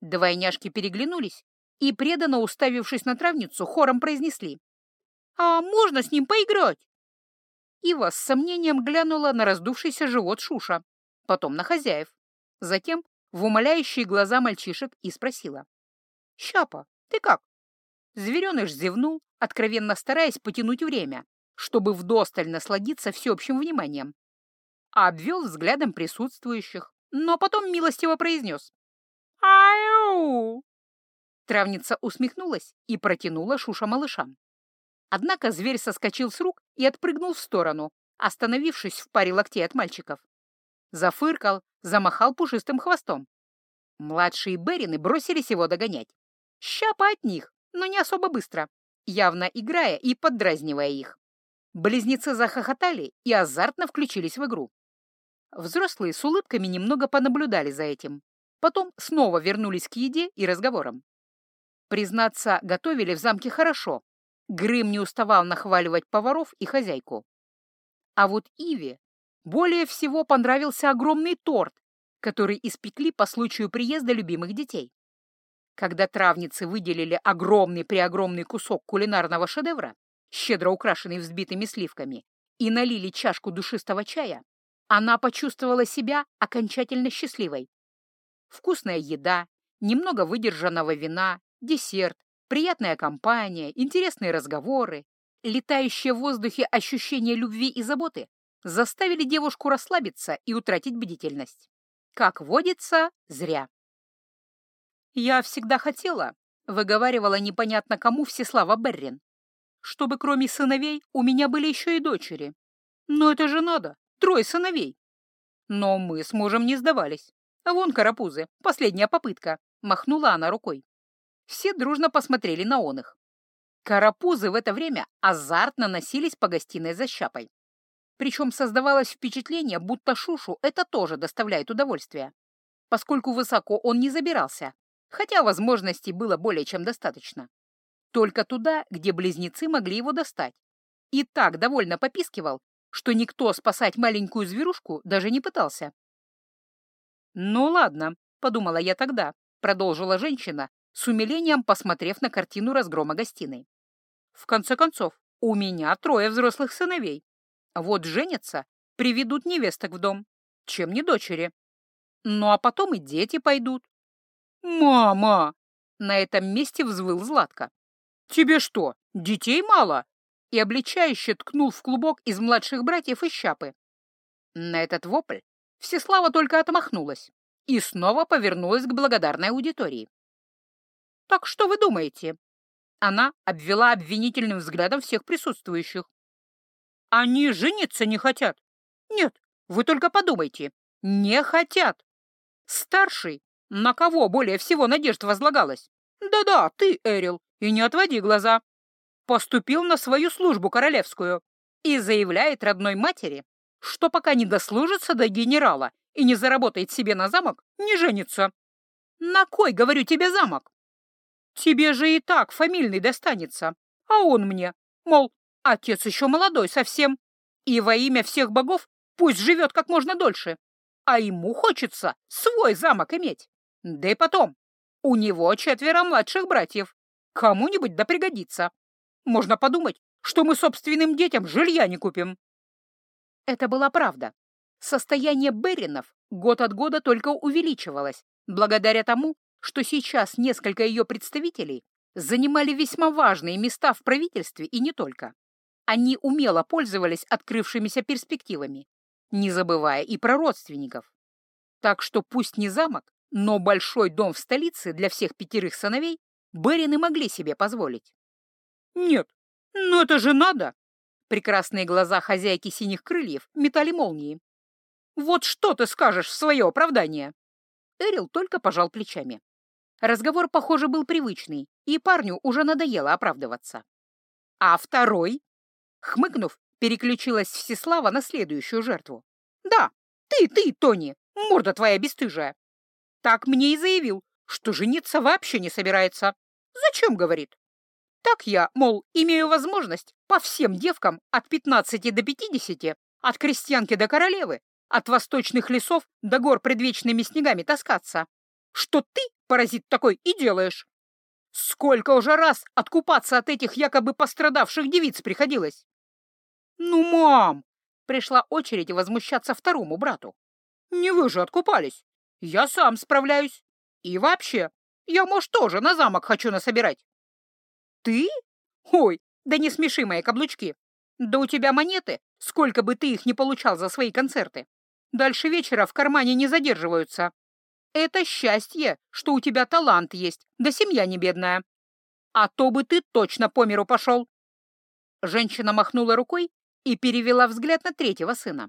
Двойняшки переглянулись и, преданно уставившись на травницу, хором произнесли. «А можно с ним поиграть?» Ива с сомнением глянула на раздувшийся живот Шуша, потом на хозяев, затем в умоляющие глаза мальчишек и спросила. «Щапа, ты как?» Звереныш зевнул, откровенно стараясь потянуть время, чтобы вдосталь насладиться всеобщим вниманием. Обвел взглядом присутствующих, но потом милостиво произнес. «Аю!» Травница усмехнулась и протянула Шуша малышам. Однако зверь соскочил с рук и отпрыгнул в сторону, остановившись в паре локтей от мальчиков. Зафыркал, замахал пушистым хвостом. Младшие Берины бросились его догонять. Щапа от них, но не особо быстро, явно играя и поддразнивая их. Близнецы захохотали и азартно включились в игру. Взрослые с улыбками немного понаблюдали за этим. Потом снова вернулись к еде и разговорам. Признаться, готовили в замке хорошо. Грым не уставал нахваливать поваров и хозяйку. А вот Иве более всего понравился огромный торт, который испекли по случаю приезда любимых детей. Когда травницы выделили огромный-преогромный кусок кулинарного шедевра, щедро украшенный взбитыми сливками, и налили чашку душистого чая, она почувствовала себя окончательно счастливой. Вкусная еда, немного выдержанного вина, десерт, приятная компания, интересные разговоры, летающие в воздухе ощущение любви и заботы заставили девушку расслабиться и утратить бдительность. Как водится, зря. «Я всегда хотела», — выговаривала непонятно кому Всеслава Беррин, «чтобы кроме сыновей у меня были еще и дочери. Но это же надо, трое сыновей». Но мы с мужем не сдавались. Вон карапузы, последняя попытка, махнула она рукой. Все дружно посмотрели на он их. Карапузы в это время азартно носились по гостиной за щапой. Причем создавалось впечатление, будто Шушу это тоже доставляет удовольствие, поскольку высоко он не забирался, хотя возможностей было более чем достаточно. Только туда, где близнецы могли его достать. И так довольно попискивал, что никто спасать маленькую зверушку даже не пытался. «Ну ладно», — подумала я тогда, — продолжила женщина, с умилением посмотрев на картину разгрома гостиной. «В конце концов, у меня трое взрослых сыновей. Вот женятся, приведут невесток в дом. Чем не дочери? Ну а потом и дети пойдут». «Мама!» — на этом месте взвыл Златко. «Тебе что, детей мало?» И обличающе ткнул в клубок из младших братьев и щапы. На этот вопль Всеслава только отмахнулась и снова повернулась к благодарной аудитории. «Так что вы думаете?» Она обвела обвинительным взглядом всех присутствующих. «Они жениться не хотят. Нет, вы только подумайте. Не хотят. Старший, на кого более всего надежд возлагалось? Да-да, ты, Эрил, и не отводи глаза. Поступил на свою службу королевскую и заявляет родной матери, что пока не дослужится до генерала и не заработает себе на замок, не женится. На кой, говорю тебе, замок? Тебе же и так фамильный достанется, а он мне, мол, отец еще молодой совсем, и во имя всех богов пусть живет как можно дольше, а ему хочется свой замок иметь. Да и потом, у него четверо младших братьев, кому-нибудь да пригодится. Можно подумать, что мы собственным детям жилья не купим. Это была правда. Состояние Беринов год от года только увеличивалось, благодаря тому, что сейчас несколько ее представителей занимали весьма важные места в правительстве и не только. Они умело пользовались открывшимися перспективами, не забывая и про родственников. Так что пусть не замок, но большой дом в столице для всех пятерых сыновей Берины могли себе позволить. «Нет, ну это же надо!» Прекрасные глаза хозяйки синих крыльев метали молнии. «Вот что ты скажешь в свое оправдание?» Эрил только пожал плечами. Разговор, похоже, был привычный, и парню уже надоело оправдываться. «А второй?» Хмыкнув, переключилась Всеслава на следующую жертву. «Да, ты, ты, Тони, морда твоя бесстыжая!» Так мне и заявил, что жениться вообще не собирается. «Зачем?» — говорит. Так я, мол, имею возможность по всем девкам от 15 до 50, от крестьянки до королевы, от восточных лесов до гор предвечными снегами таскаться. Что ты, паразит такой, и делаешь? Сколько уже раз откупаться от этих якобы пострадавших девиц приходилось? Ну, мам! Пришла очередь возмущаться второму брату. Не вы же откупались. Я сам справляюсь. И вообще, я, может, тоже на замок хочу насобирать. «Ты? Ой, да не смеши мои каблучки. Да у тебя монеты, сколько бы ты их не получал за свои концерты. Дальше вечера в кармане не задерживаются. Это счастье, что у тебя талант есть, да семья не бедная. А то бы ты точно по миру пошел». Женщина махнула рукой и перевела взгляд на третьего сына.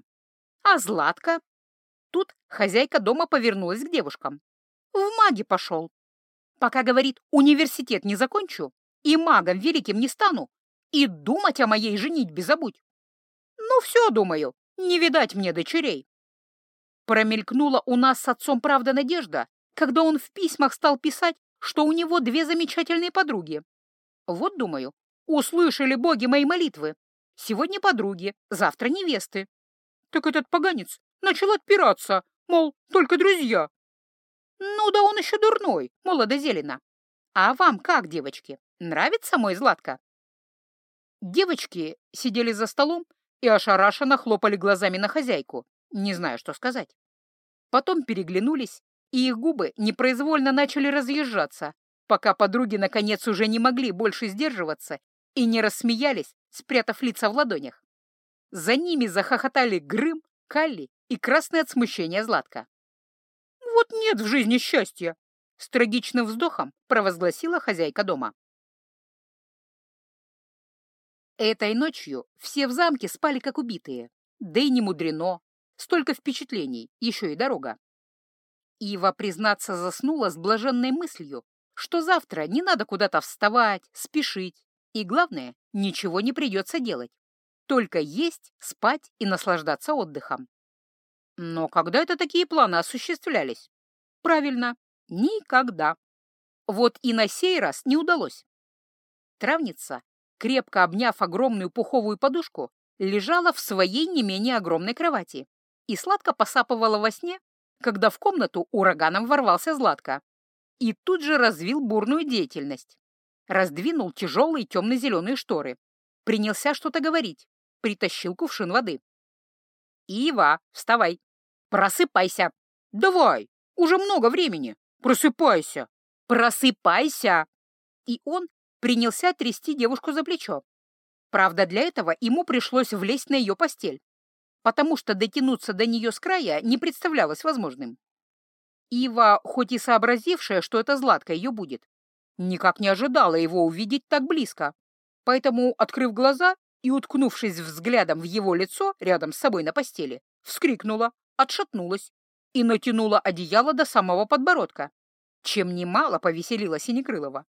«А Златка?» Тут хозяйка дома повернулась к девушкам. «В маги пошел. Пока, говорит, университет не закончу, и магом великим не стану, и думать о моей женитьбе забудь. Ну все, думаю, не видать мне дочерей. Промелькнула у нас с отцом правда надежда, когда он в письмах стал писать, что у него две замечательные подруги. Вот, думаю, услышали боги мои молитвы. Сегодня подруги, завтра невесты. Так этот поганец начал отпираться, мол, только друзья. Ну да он еще дурной, молодо-зелено. А вам как, девочки? Нравится мой Златко?» Девочки сидели за столом и ошарашенно хлопали глазами на хозяйку, не зная, что сказать. Потом переглянулись, и их губы непроизвольно начали разъезжаться, пока подруги наконец уже не могли больше сдерживаться и не рассмеялись, спрятав лица в ладонях. За ними захохотали Грым, Калли и красное от смущения Златка. «Вот нет в жизни счастья!» — с трагичным вздохом провозгласила хозяйка дома. Этой ночью все в замке спали как убитые, да и не мудрено, столько впечатлений, еще и дорога. Ива, признаться, заснула с блаженной мыслью, что завтра не надо куда-то вставать, спешить, И главное, ничего не придется делать. Только есть, спать и наслаждаться отдыхом. Но когда это такие планы осуществлялись? Правильно, никогда. Вот и на сей раз не удалось. Травница, крепко обняв огромную пуховую подушку, лежала в своей не менее огромной кровати и сладко посапывала во сне, когда в комнату ураганом ворвался Златко и тут же развил бурную деятельность. Раздвинул тяжелые темно-зеленые шторы, принялся что-то говорить, притащил кувшин воды. «Ива, вставай! Просыпайся! Давай! Уже много времени! Просыпайся! Просыпайся!» И он принялся трясти девушку за плечо. Правда, для этого ему пришлось влезть на ее постель, потому что дотянуться до нее с края не представлялось возможным. Ива, хоть и сообразившая, что это Златка ее будет, никак не ожидала его увидеть так близко, поэтому, открыв глаза и уткнувшись взглядом в его лицо рядом с собой на постели, вскрикнула, отшатнулась и натянула одеяло до самого подбородка, чем немало повеселила Синекрылова.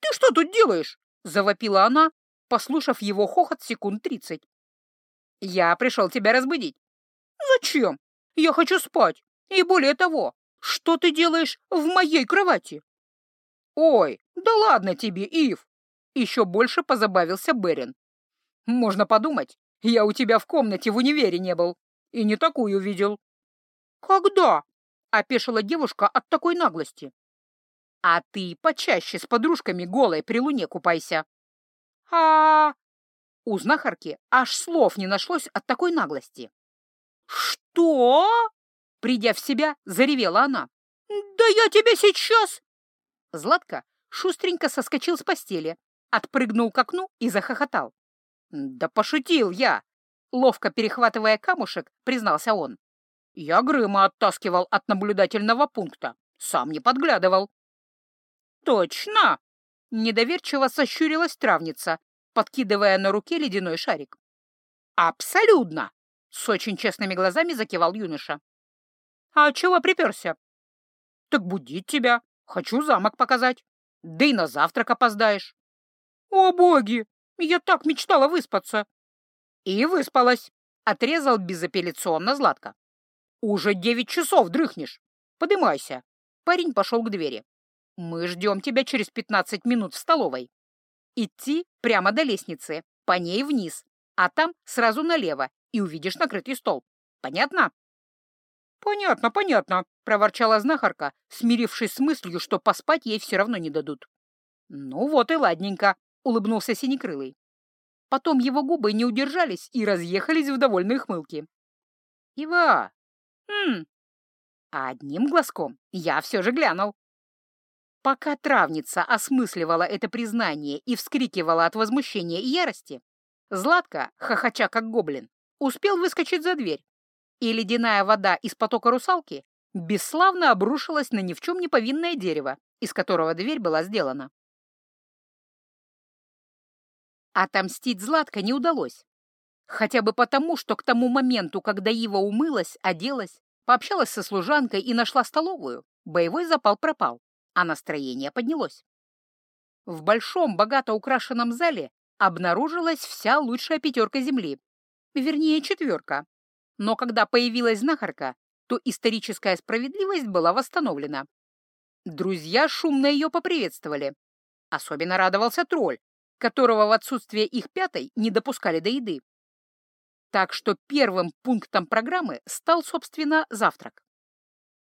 «Ты что тут делаешь?» — завопила она, послушав его хохот секунд тридцать. «Я пришел тебя разбудить». «Зачем? Я хочу спать. И более того, что ты делаешь в моей кровати?» «Ой, да ладно тебе, Ив!» Еще больше позабавился Берин. «Можно подумать, я у тебя в комнате в универе не был и не такую видел». «Когда?» — опешила девушка от такой наглости. «А ты почаще с подружками голой при луне купайся». «А, у знахарки аж слов не нашлось от такой наглости. «Что?» — придя в себя, заревела она. «Да я тебя сейчас...» Златко шустренько соскочил с постели, отпрыгнул к окну и захохотал. «Да пошутил я!» — ловко перехватывая камушек, признался он. «Я Грыма оттаскивал от наблюдательного пункта, сам не подглядывал». «Точно!» — недоверчиво сощурилась травница, подкидывая на руке ледяной шарик. «Абсолютно!» — с очень честными глазами закивал юноша. «А чего приперся?» «Так будить тебя. Хочу замок показать. Да и на завтрак опоздаешь». «О, боги! Я так мечтала выспаться!» «И выспалась!» — отрезал безапелляционно Златко. «Уже девять часов дрыхнешь. Подымайся!» Парень пошел к двери. «Мы ждем тебя через пятнадцать минут в столовой». Идти прямо до лестницы, по ней вниз, а там сразу налево, и увидишь накрытый стол. Понятно? «Понятно, понятно», — проворчала знахарка, смирившись с мыслью, что поспать ей все равно не дадут. «Ну вот и ладненько», — улыбнулся Синекрылый. Потом его губы не удержались и разъехались в довольной хмылке. «Ива! Хм! Одним глазком я все же глянул. Пока травница осмысливала это признание и вскрикивала от возмущения и ярости, Златка, хохоча как гоблин, успел выскочить за дверь, и ледяная вода из потока русалки бесславно обрушилась на ни в чем не повинное дерево, из которого дверь была сделана. Отомстить Златка не удалось. Хотя бы потому, что к тому моменту, когда Ива умылась, оделась, пообщалась со служанкой и нашла столовую, боевой запал пропал а настроение поднялось. В большом, богато украшенном зале обнаружилась вся лучшая пятерка Земли, вернее, четверка. Но когда появилась знахарка, то историческая справедливость была восстановлена. Друзья шумно ее поприветствовали. Особенно радовался тролль, которого в отсутствие их пятой не допускали до еды. Так что первым пунктом программы стал, собственно, завтрак.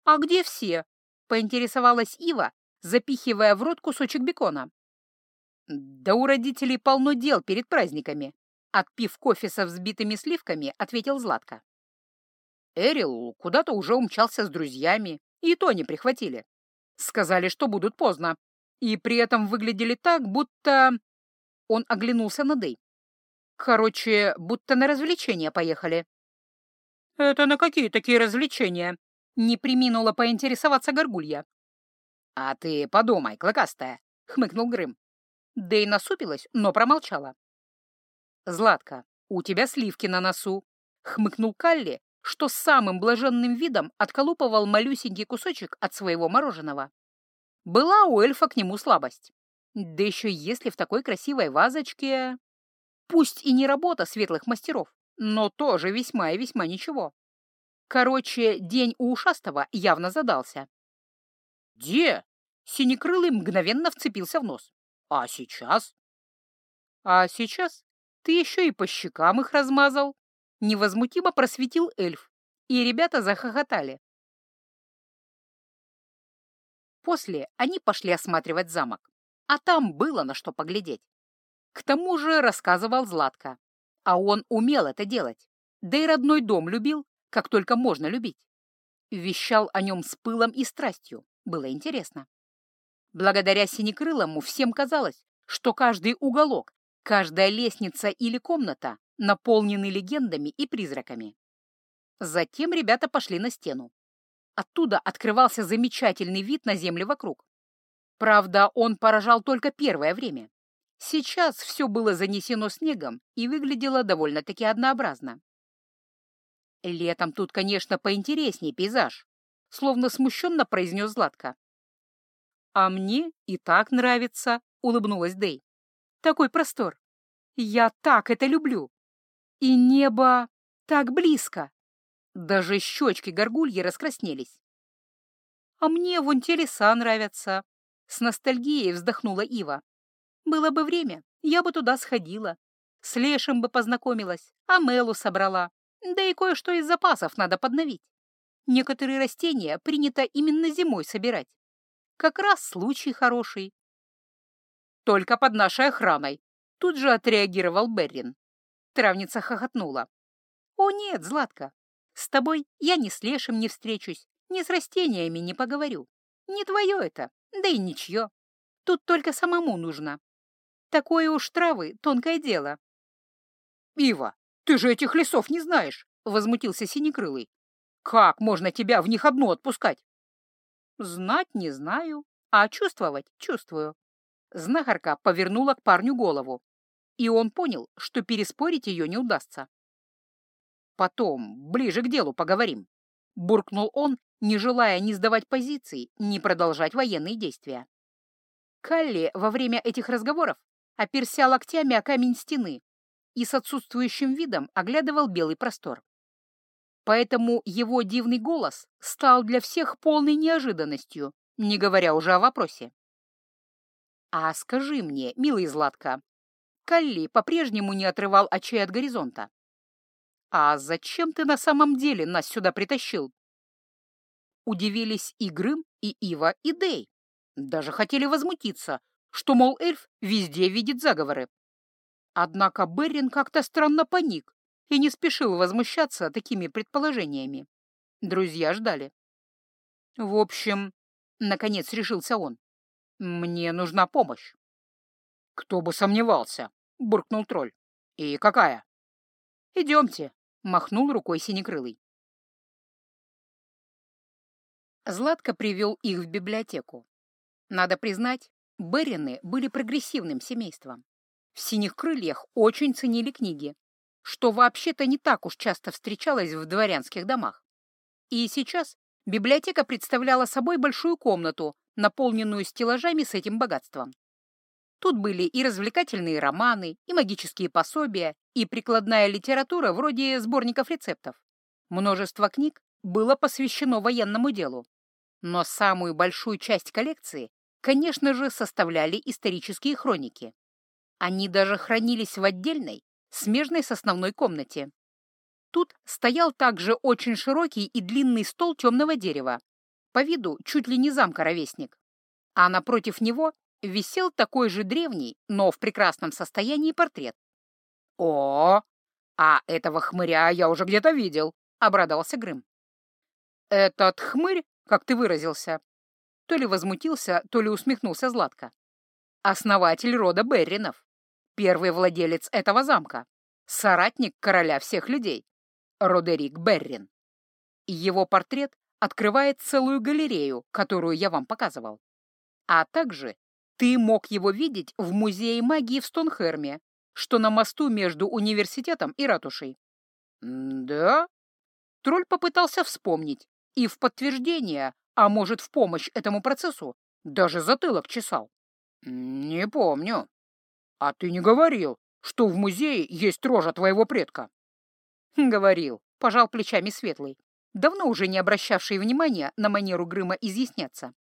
«А где все?» — поинтересовалась Ива, запихивая в рот кусочек бекона. «Да у родителей полно дел перед праздниками», — отпив кофе со взбитыми сливками, ответил Златко. Эрил куда-то уже умчался с друзьями, и то не прихватили. Сказали, что будут поздно, и при этом выглядели так, будто... Он оглянулся на Дэй. Короче, будто на развлечения поехали. «Это на какие такие развлечения?» — не приминула поинтересоваться Горгулья. «А ты подумай, клыкастая», — хмыкнул Грым. Дэй насупилась, но промолчала. «Златка, у тебя сливки на носу», — хмыкнул Калли, что самым блаженным видом отколупывал малюсенький кусочек от своего мороженого. Была у эльфа к нему слабость. Да еще если в такой красивой вазочке... Пусть и не работа светлых мастеров, но тоже весьма и весьма ничего. Короче, день у ушастого явно задался. «Где?» — синекрылый мгновенно вцепился в нос. «А сейчас?» «А сейчас ты еще и по щекам их размазал», — невозмутимо просветил эльф, и ребята захохотали. После они пошли осматривать замок, а там было на что поглядеть. К тому же рассказывал Златко, а он умел это делать, да и родной дом любил, как только можно любить. Вещал о нем с пылом и страстью, было интересно. Благодаря Синекрылому всем казалось, что каждый уголок, каждая лестница или комната наполнены легендами и призраками. Затем ребята пошли на стену. Оттуда открывался замечательный вид на землю вокруг. Правда, он поражал только первое время. Сейчас все было занесено снегом и выглядело довольно-таки однообразно. Летом тут, конечно, поинтереснее пейзаж, словно смущенно произнес Златко. «А мне и так нравится», — улыбнулась Дэй. «Такой простор. Я так это люблю. И небо так близко. Даже щечки горгульи раскраснелись. «А мне вон те леса нравятся», — с ностальгией вздохнула Ива. «Было бы время, я бы туда сходила. С Лешем бы познакомилась, а Мелу собрала. Да и кое-что из запасов надо подновить. Некоторые растения принято именно зимой собирать. Как раз случай хороший». «Только под нашей охраной», — тут же отреагировал Беррин. Травница хохотнула. «О нет, Златка, с тобой я ни с лешим не встречусь, ни с растениями не поговорю. Не твое это, да и ничье. Тут только самому нужно. Такое уж травы — тонкое дело. «Ива, ты же этих лесов не знаешь!» — возмутился Синекрылый. «Как можно тебя в них одну отпускать?» «Знать не знаю, а чувствовать чувствую». Знахарка повернула к парню голову, и он понял, что переспорить ее не удастся. Потом, ближе к делу поговорим. Буркнул он, не желая ни сдавать позиции, ни продолжать военные действия. Калли во время этих разговоров оперся локтями о камень стены и с отсутствующим видом оглядывал белый простор. Поэтому его дивный голос стал для всех полной неожиданностью, не говоря уже о вопросе. «А скажи мне, милый Златка, Калли по-прежнему не отрывал очей от горизонта. «А зачем ты на самом деле нас сюда притащил?» Удивились и Грым, и Ива, и Дей. Даже хотели возмутиться, что, мол, эльф везде видит заговоры. Однако Беррин как-то странно паник и не спешил возмущаться такими предположениями. Друзья ждали. В общем, наконец решился он. Мне нужна помощь. Кто бы сомневался, буркнул тролль. И какая? Идемте, Махнул рукой синекрылый. Златко привел их в библиотеку. Надо признать, Берины были прогрессивным семейством. В «Синих крыльях» очень ценили книги, что вообще-то не так уж часто встречалось в дворянских домах. И сейчас библиотека представляла собой большую комнату, наполненную стеллажами с этим богатством. Тут были и развлекательные романы, и магические пособия, и прикладная литература вроде сборников рецептов. Множество книг было посвящено военному делу. Но самую большую часть коллекции, конечно же, составляли исторические хроники. Они даже хранились в отдельной, смежной с основной комнате. Тут стоял также очень широкий и длинный стол темного дерева, по виду чуть ли не замка-ровесник. А напротив него висел такой же древний, но в прекрасном состоянии портрет. «О, а этого хмыря я уже где-то видел», — обрадовался Грым. «Этот хмырь, как ты выразился?» То ли возмутился, то ли усмехнулся Златко. «Основатель рода Берринов, первый владелец этого замка, соратник короля всех людей, Родерик Беррин. Его портрет открывает целую галерею, которую я вам показывал. А также ты мог его видеть в Музее магии в Стонхерме, что на мосту между университетом и ратушей. «Да?» Тролль попытался вспомнить, и в подтверждение, а может, в помощь этому процессу, даже затылок чесал. Не помню. А ты не говорил, что в музее есть рожа твоего предка? Говорил, пожал плечами Светлый, давно уже не обращавший внимания на манеру Грыма изъясняться.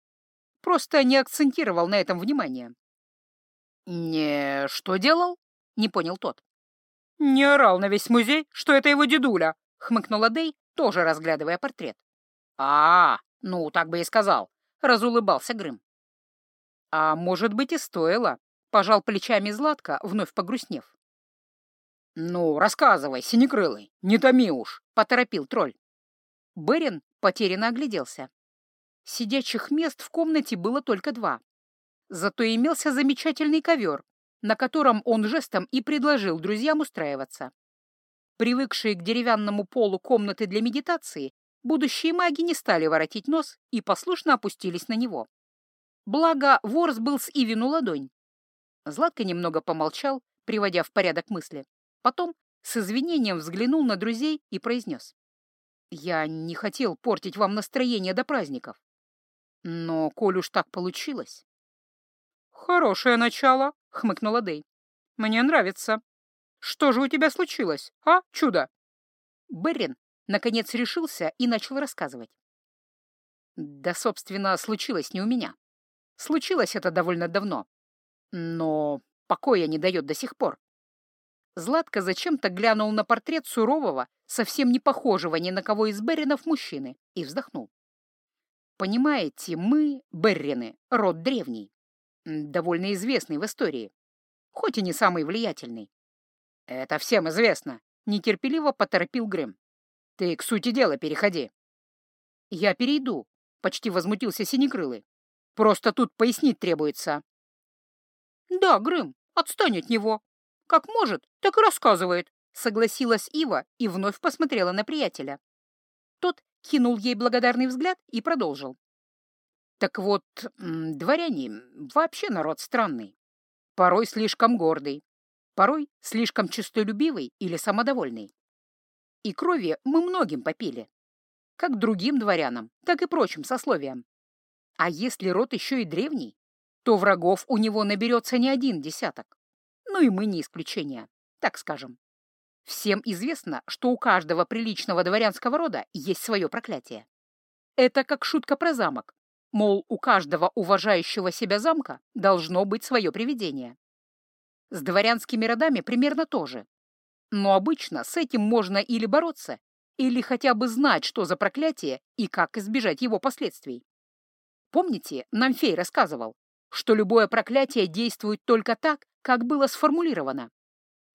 Просто не акцентировал на этом внимание. «Не что делал?» — не понял тот. «Не орал на весь музей, что это его дедуля», — хмыкнула Дэй, тоже разглядывая портрет. «А, ну, так бы и сказал», — разулыбался Грым. «А может быть и стоило», — пожал плечами Златка, вновь погрустнев. «Ну, рассказывай, синекрылый, не томи уж», — поторопил тролль. Берин потерянно огляделся. Сидячих мест в комнате было только два. Зато имелся замечательный ковер, на котором он жестом и предложил друзьям устраиваться. Привыкшие к деревянному полу комнаты для медитации, будущие маги не стали воротить нос и послушно опустились на него. Благо, ворс был с Ивину ладонь. Златко немного помолчал, приводя в порядок мысли. Потом с извинением взглянул на друзей и произнес. «Я не хотел портить вам настроение до праздников. Но, коль уж так получилось...» «Хорошее начало», — хмыкнула Дэй. «Мне нравится. Что же у тебя случилось, а, чудо?» Беррин, наконец, решился и начал рассказывать. Да, собственно, случилось не у меня. Случилось это довольно давно. Но покоя не дает до сих пор. Златко зачем-то глянул на портрет сурового, совсем не похожего ни на кого из Берринов мужчины, и вздохнул. Понимаете, мы, Беррины, род древний, довольно известный в истории, хоть и не самый влиятельный. Это всем известно, нетерпеливо поторопил Грэм. Ты к сути дела переходи. Я перейду, почти возмутился Синекрылый. Просто тут пояснить требуется. Да, Грым, отстань от него, как может, так и рассказывает, согласилась Ива и вновь посмотрела на приятеля. Тот кинул ей благодарный взгляд и продолжил. Так вот, дворяне вообще народ странный. Порой слишком гордый, порой слишком честолюбивый или самодовольный. И крови мы многим попили. Как другим дворянам, так и прочим сословиям. А если род еще и древний, то врагов у него наберется не один десяток. Ну и мы не исключение, так скажем. Всем известно, что у каждого приличного дворянского рода есть свое проклятие. Это как шутка про замок. Мол, у каждого уважающего себя замка должно быть свое привидение. С дворянскими родами примерно то же. Но обычно с этим можно или бороться, или хотя бы знать, что за проклятие и как избежать его последствий. Помните, нам фей рассказывал, что любое проклятие действует только так, как было сформулировано.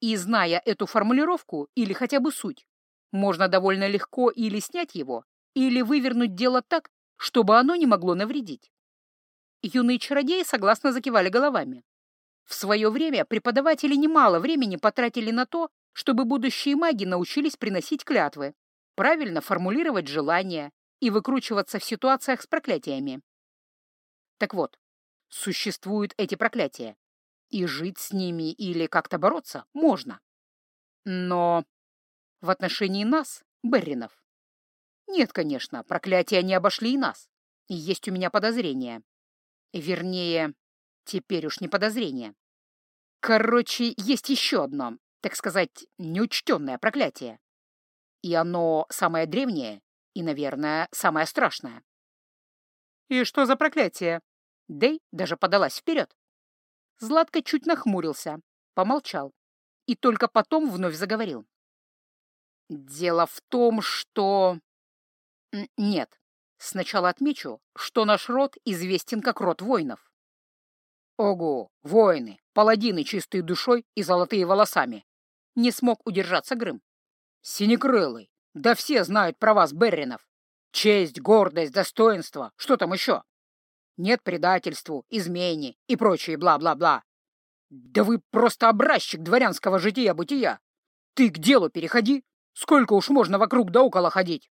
И зная эту формулировку или хотя бы суть, можно довольно легко или снять его, или вывернуть дело так, чтобы оно не могло навредить. Юные чародеи согласно закивали головами. В свое время преподаватели немало времени потратили на то, чтобы будущие маги научились приносить клятвы, правильно формулировать желания и выкручиваться в ситуациях с проклятиями. Так вот, существуют эти проклятия, и жить с ними или как-то бороться можно. Но в отношении нас, Берринов, нет, конечно, проклятия не обошли и нас. И есть у меня подозрение. Вернее, теперь уж не подозрение. Короче, есть еще одно, так сказать, неучтенное проклятие. И оно самое древнее и, наверное, самое страшное. «И что за проклятие?» Дэй даже подалась вперед. Златко чуть нахмурился, помолчал и только потом вновь заговорил. «Дело в том, что...» «Нет, сначала отмечу, что наш род известен как род воинов». «Ого, воины, паладины чистой душой и золотые волосами!» Не смог удержаться Грым. «Синекрылый, да все знают про вас, Берринов. Честь, гордость, достоинство, что там еще? Нет предательству, измене и прочее бла-бла-бла. Да вы просто образчик дворянского жития-бытия. Ты к делу переходи. Сколько уж можно вокруг да около ходить?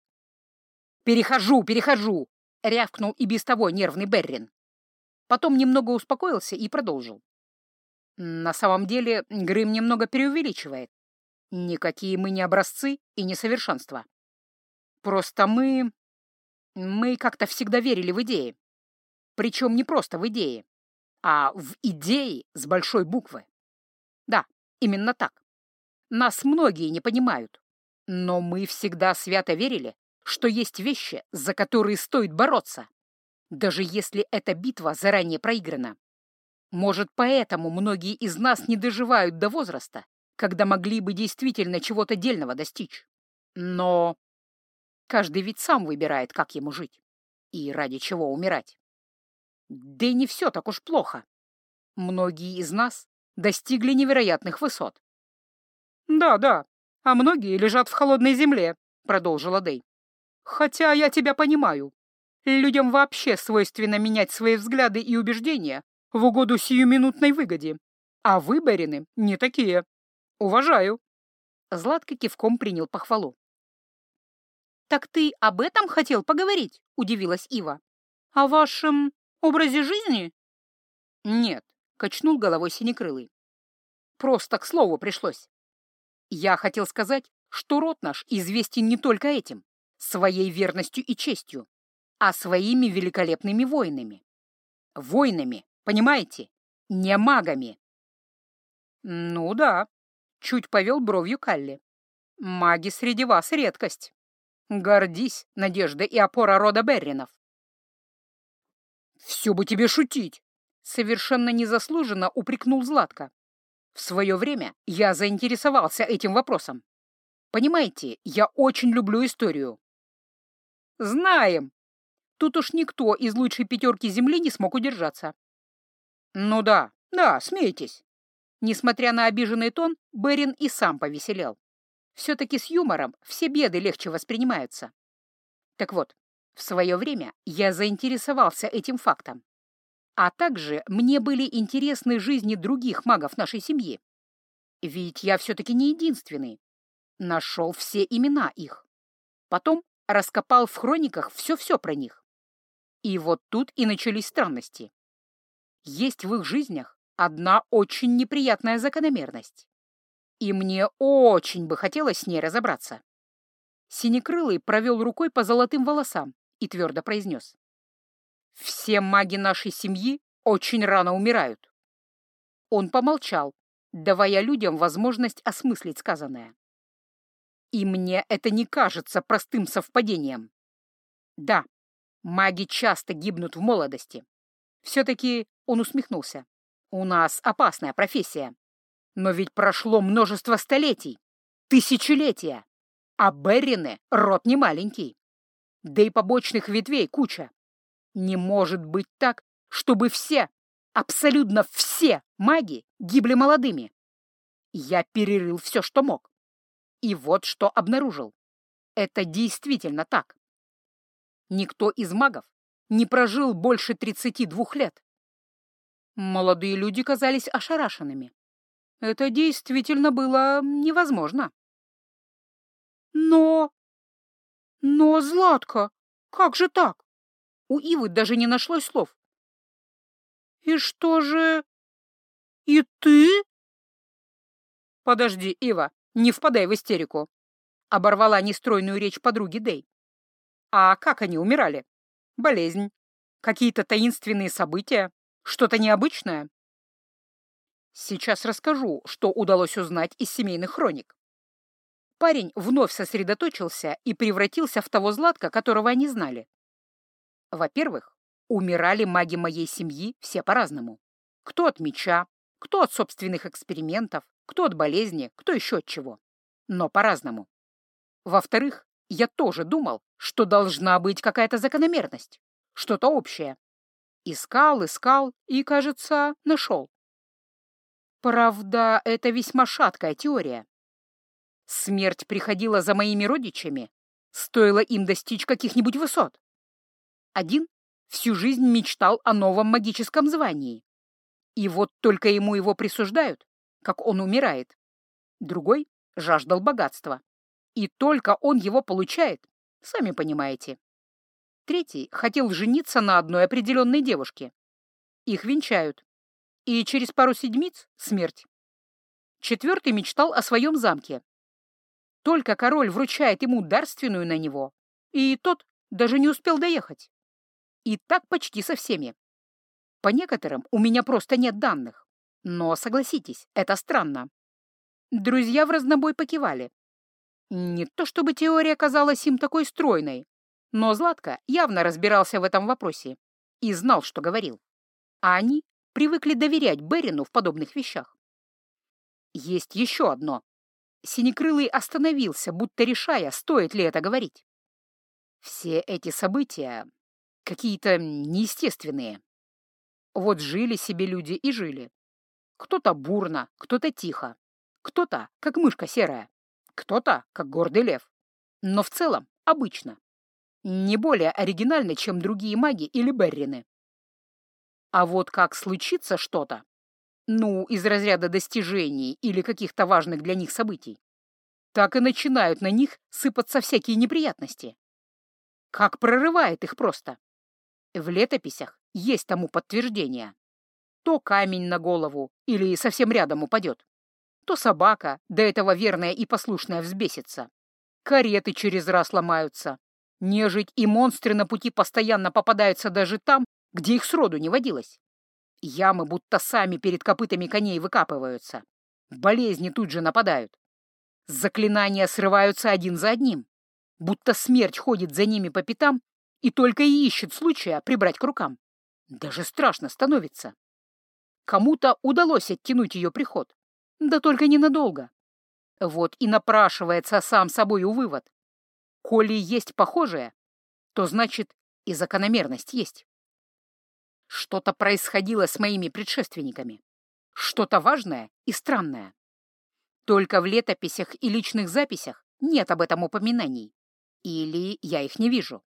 Перехожу, перехожу, рявкнул и без того нервный Беррин. Потом немного успокоился и продолжил. На самом деле Грым немного преувеличивает. Никакие мы не образцы и не совершенства. Просто мы... Мы как-то всегда верили в идеи. Причем не просто в идее. а в идее с большой буквы. Да, именно так. Нас многие не понимают, но мы всегда свято верили, что есть вещи, за которые стоит бороться, даже если эта битва заранее проиграна. Может, поэтому многие из нас не доживают до возраста, когда могли бы действительно чего-то дельного достичь. Но каждый ведь сам выбирает, как ему жить и ради чего умирать. Да и не все так уж плохо. Многие из нас достигли невероятных высот. «Да, да, а многие лежат в холодной земле», — продолжила Дэй. «Хотя я тебя понимаю. Людям вообще свойственно менять свои взгляды и убеждения в угоду сиюминутной выгоде. А выборены не такие. Уважаю». Златко кивком принял похвалу. «Так ты об этом хотел поговорить?» — удивилась Ива. «О вашем образе жизни?» «Нет», — качнул головой Синекрылый. «Просто к слову пришлось. Я хотел сказать, что род наш известен не только этим, своей верностью и честью, а своими великолепными воинами. Воинами, понимаете? Не магами». «Ну да», — чуть повел бровью Калли. «Маги среди вас редкость». Гордись, надежда и опора рода Берринов. «Все бы тебе шутить!» — совершенно незаслуженно упрекнул Златко. «В свое время я заинтересовался этим вопросом. Понимаете, я очень люблю историю». «Знаем!» Тут уж никто из лучшей пятерки Земли не смог удержаться. «Ну да, да, смейтесь!» Несмотря на обиженный тон, Берин и сам повеселел. Все-таки с юмором все беды легче воспринимаются. Так вот, в свое время я заинтересовался этим фактом. А также мне были интересны жизни других магов нашей семьи. Ведь я все-таки не единственный. Нашел все имена их. Потом раскопал в хрониках все-все про них. И вот тут и начались странности. Есть в их жизнях одна очень неприятная закономерность. И мне очень бы хотелось с ней разобраться. Синекрылый провел рукой по золотым волосам и твердо произнес. «Все маги нашей семьи очень рано умирают». Он помолчал, давая людям возможность осмыслить сказанное. И мне это не кажется простым совпадением. Да, маги часто гибнут в молодости. Все-таки он усмехнулся. У нас опасная профессия. Но ведь прошло множество столетий, тысячелетия, а Беррины — род не маленький. Да и побочных ветвей куча. Не может быть так, чтобы все, абсолютно все маги гибли молодыми. Я перерыл все, что мог. И вот что обнаружил. Это действительно так. Никто из магов не прожил больше 32 лет. Молодые люди казались ошарашенными. Это действительно было невозможно. Но... Но, Златка, как же так? У Ивы даже не нашлось слов. И что же... И ты? Подожди, Ива, не впадай в истерику. Оборвала нестройную речь подруги Дэй. А как они умирали? Болезнь? Какие-то таинственные события? Что-то необычное? Сейчас расскажу, что удалось узнать из семейных хроник. Парень вновь сосредоточился и превратился в того Златка, которого они знали. Во-первых, умирали маги моей семьи все по-разному. Кто от меча, кто от собственных экспериментов, кто от болезни, кто еще от чего. Но по-разному. Во-вторых, я тоже думал, что должна быть какая-то закономерность, что-то общее. Искал, искал и, кажется, нашел. Правда, это весьма шаткая теория. Смерть приходила за моими родичами, стоило им достичь каких-нибудь высот. Один всю жизнь мечтал о новом магическом звании. И вот только ему его присуждают, как он умирает. Другой жаждал богатства. И только он его получает, сами понимаете. Третий хотел жениться на одной определенной девушке. Их венчают и через пару седмиц — смерть. Четвертый мечтал о своем замке. Только король вручает ему дарственную на него, и тот даже не успел доехать. И так почти со всеми. По некоторым у меня просто нет данных. Но, согласитесь, это странно. Друзья в разнобой покивали. Не то чтобы теория казалась им такой стройной, но Златко явно разбирался в этом вопросе и знал, что говорил. А они привыкли доверять Берину в подобных вещах. Есть еще одно. Синекрылый остановился, будто решая, стоит ли это говорить. Все эти события какие-то неестественные. Вот жили себе люди и жили. Кто-то бурно, кто-то тихо, кто-то как мышка серая, кто-то как гордый лев. Но в целом обычно. Не более оригинально, чем другие маги или беррины. А вот как случится что-то, ну, из разряда достижений или каких-то важных для них событий, так и начинают на них сыпаться всякие неприятности. Как прорывает их просто. В летописях есть тому подтверждение. То камень на голову или совсем рядом упадет, то собака, до этого верная и послушная, взбесится. Кареты через раз ломаются. Нежить и монстры на пути постоянно попадаются даже там, где их сроду не водилось. Ямы будто сами перед копытами коней выкапываются. Болезни тут же нападают. Заклинания срываются один за одним, будто смерть ходит за ними по пятам и только и ищет случая прибрать к рукам. Даже страшно становится. Кому-то удалось оттянуть ее приход, да только ненадолго. Вот и напрашивается сам собою вывод. Коли есть похожее, то значит и закономерность есть. Что-то происходило с моими предшественниками. Что-то важное и странное. Только в летописях и личных записях нет об этом упоминаний. Или я их не вижу.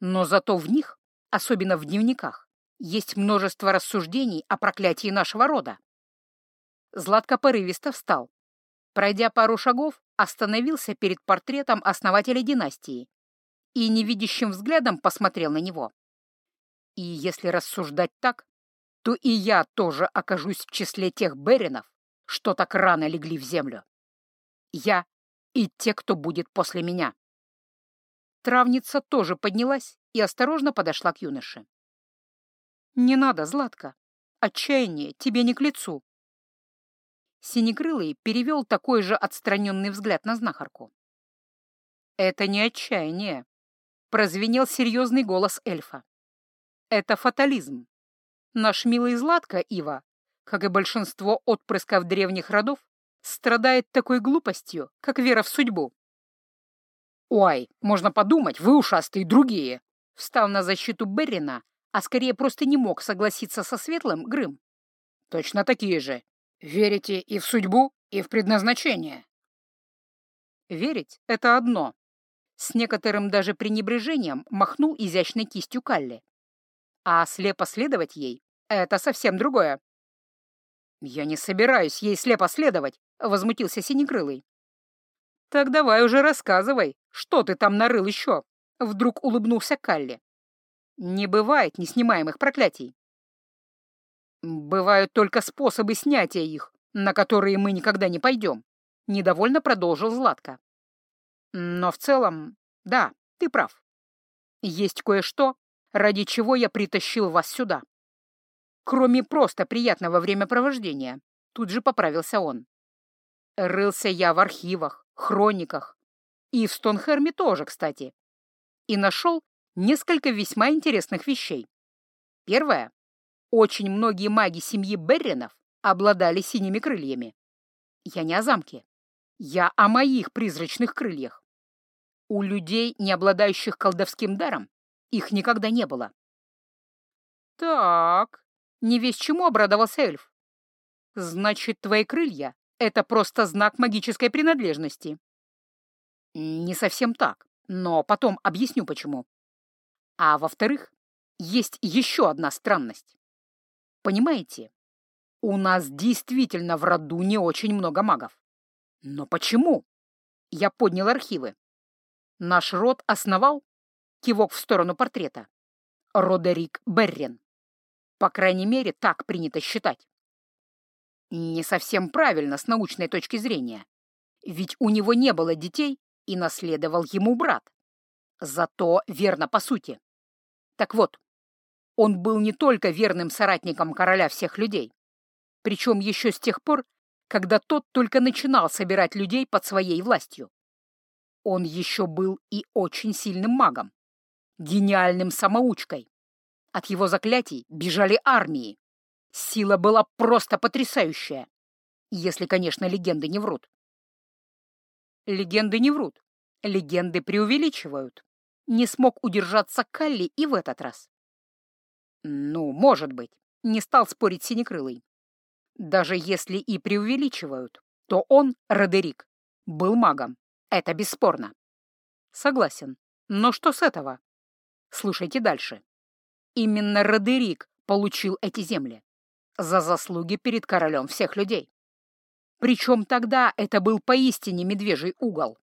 Но зато в них, особенно в дневниках, есть множество рассуждений о проклятии нашего рода. Златко порывисто встал. Пройдя пару шагов, остановился перед портретом основателя династии и невидящим взглядом посмотрел на него. И если рассуждать так, то и я тоже окажусь в числе тех Беринов, что так рано легли в землю. Я и те, кто будет после меня. Травница тоже поднялась и осторожно подошла к юноше. «Не надо, Златка. Отчаяние тебе не к лицу». Синекрылый перевел такой же отстраненный взгляд на знахарку. «Это не отчаяние», — прозвенел серьезный голос эльфа. Это фатализм. Наш милый Златко, Ива, как и большинство отпрысков древних родов, страдает такой глупостью, как вера в судьбу. «Ой, можно подумать, вы ушастые другие!» Встал на защиту Беррина, а скорее просто не мог согласиться со Светлым Грым. «Точно такие же. Верите и в судьбу, и в предназначение». «Верить — это одно», — с некоторым даже пренебрежением махнул изящной кистью Калли. А слепо следовать ей — это совсем другое. «Я не собираюсь ей слепо следовать», — возмутился Синекрылый. «Так давай уже рассказывай, что ты там нарыл еще?» — вдруг улыбнулся Калли. «Не бывает неснимаемых проклятий». «Бывают только способы снятия их, на которые мы никогда не пойдем», — недовольно продолжил Златко. «Но в целом, да, ты прав. Есть кое-что, ради чего я притащил вас сюда. Кроме просто приятного времяпровождения, тут же поправился он. Рылся я в архивах, хрониках и в Стонхерме тоже, кстати, и нашел несколько весьма интересных вещей. Первое. Очень многие маги семьи Берринов обладали синими крыльями. Я не о замке. Я о моих призрачных крыльях. У людей, не обладающих колдовским даром, их никогда не было. «Так, не весь чему обрадовался эльф. Значит, твои крылья — это просто знак магической принадлежности». «Не совсем так, но потом объясню, почему. А во-вторых, есть еще одна странность. Понимаете, у нас действительно в роду не очень много магов. Но почему? Я поднял архивы. Наш род основал Кивок в сторону портрета. Родерик Беррин. По крайней мере, так принято считать. Не совсем правильно с научной точки зрения. Ведь у него не было детей, и наследовал ему брат. Зато верно по сути. Так вот, Он был не только верным соратником короля всех людей, причем еще с тех пор, когда тот только начинал собирать людей под своей властью. Он еще был и очень сильным магом, гениальным самоучкой. От его заклятий бежали армии. Сила была просто потрясающая, если, конечно, легенды не врут. Легенды не врут, легенды преувеличивают. Не смог удержаться Калли и в этот раз. Ну, может быть, не стал спорить Синекрылый. Даже если и преувеличивают, то он, Родерик, был магом. Это бесспорно. Согласен. Но что с этого? Слушайте дальше. Именно Родерик получил эти земли за заслуги перед королем всех людей. Причем тогда это был поистине медвежий угол.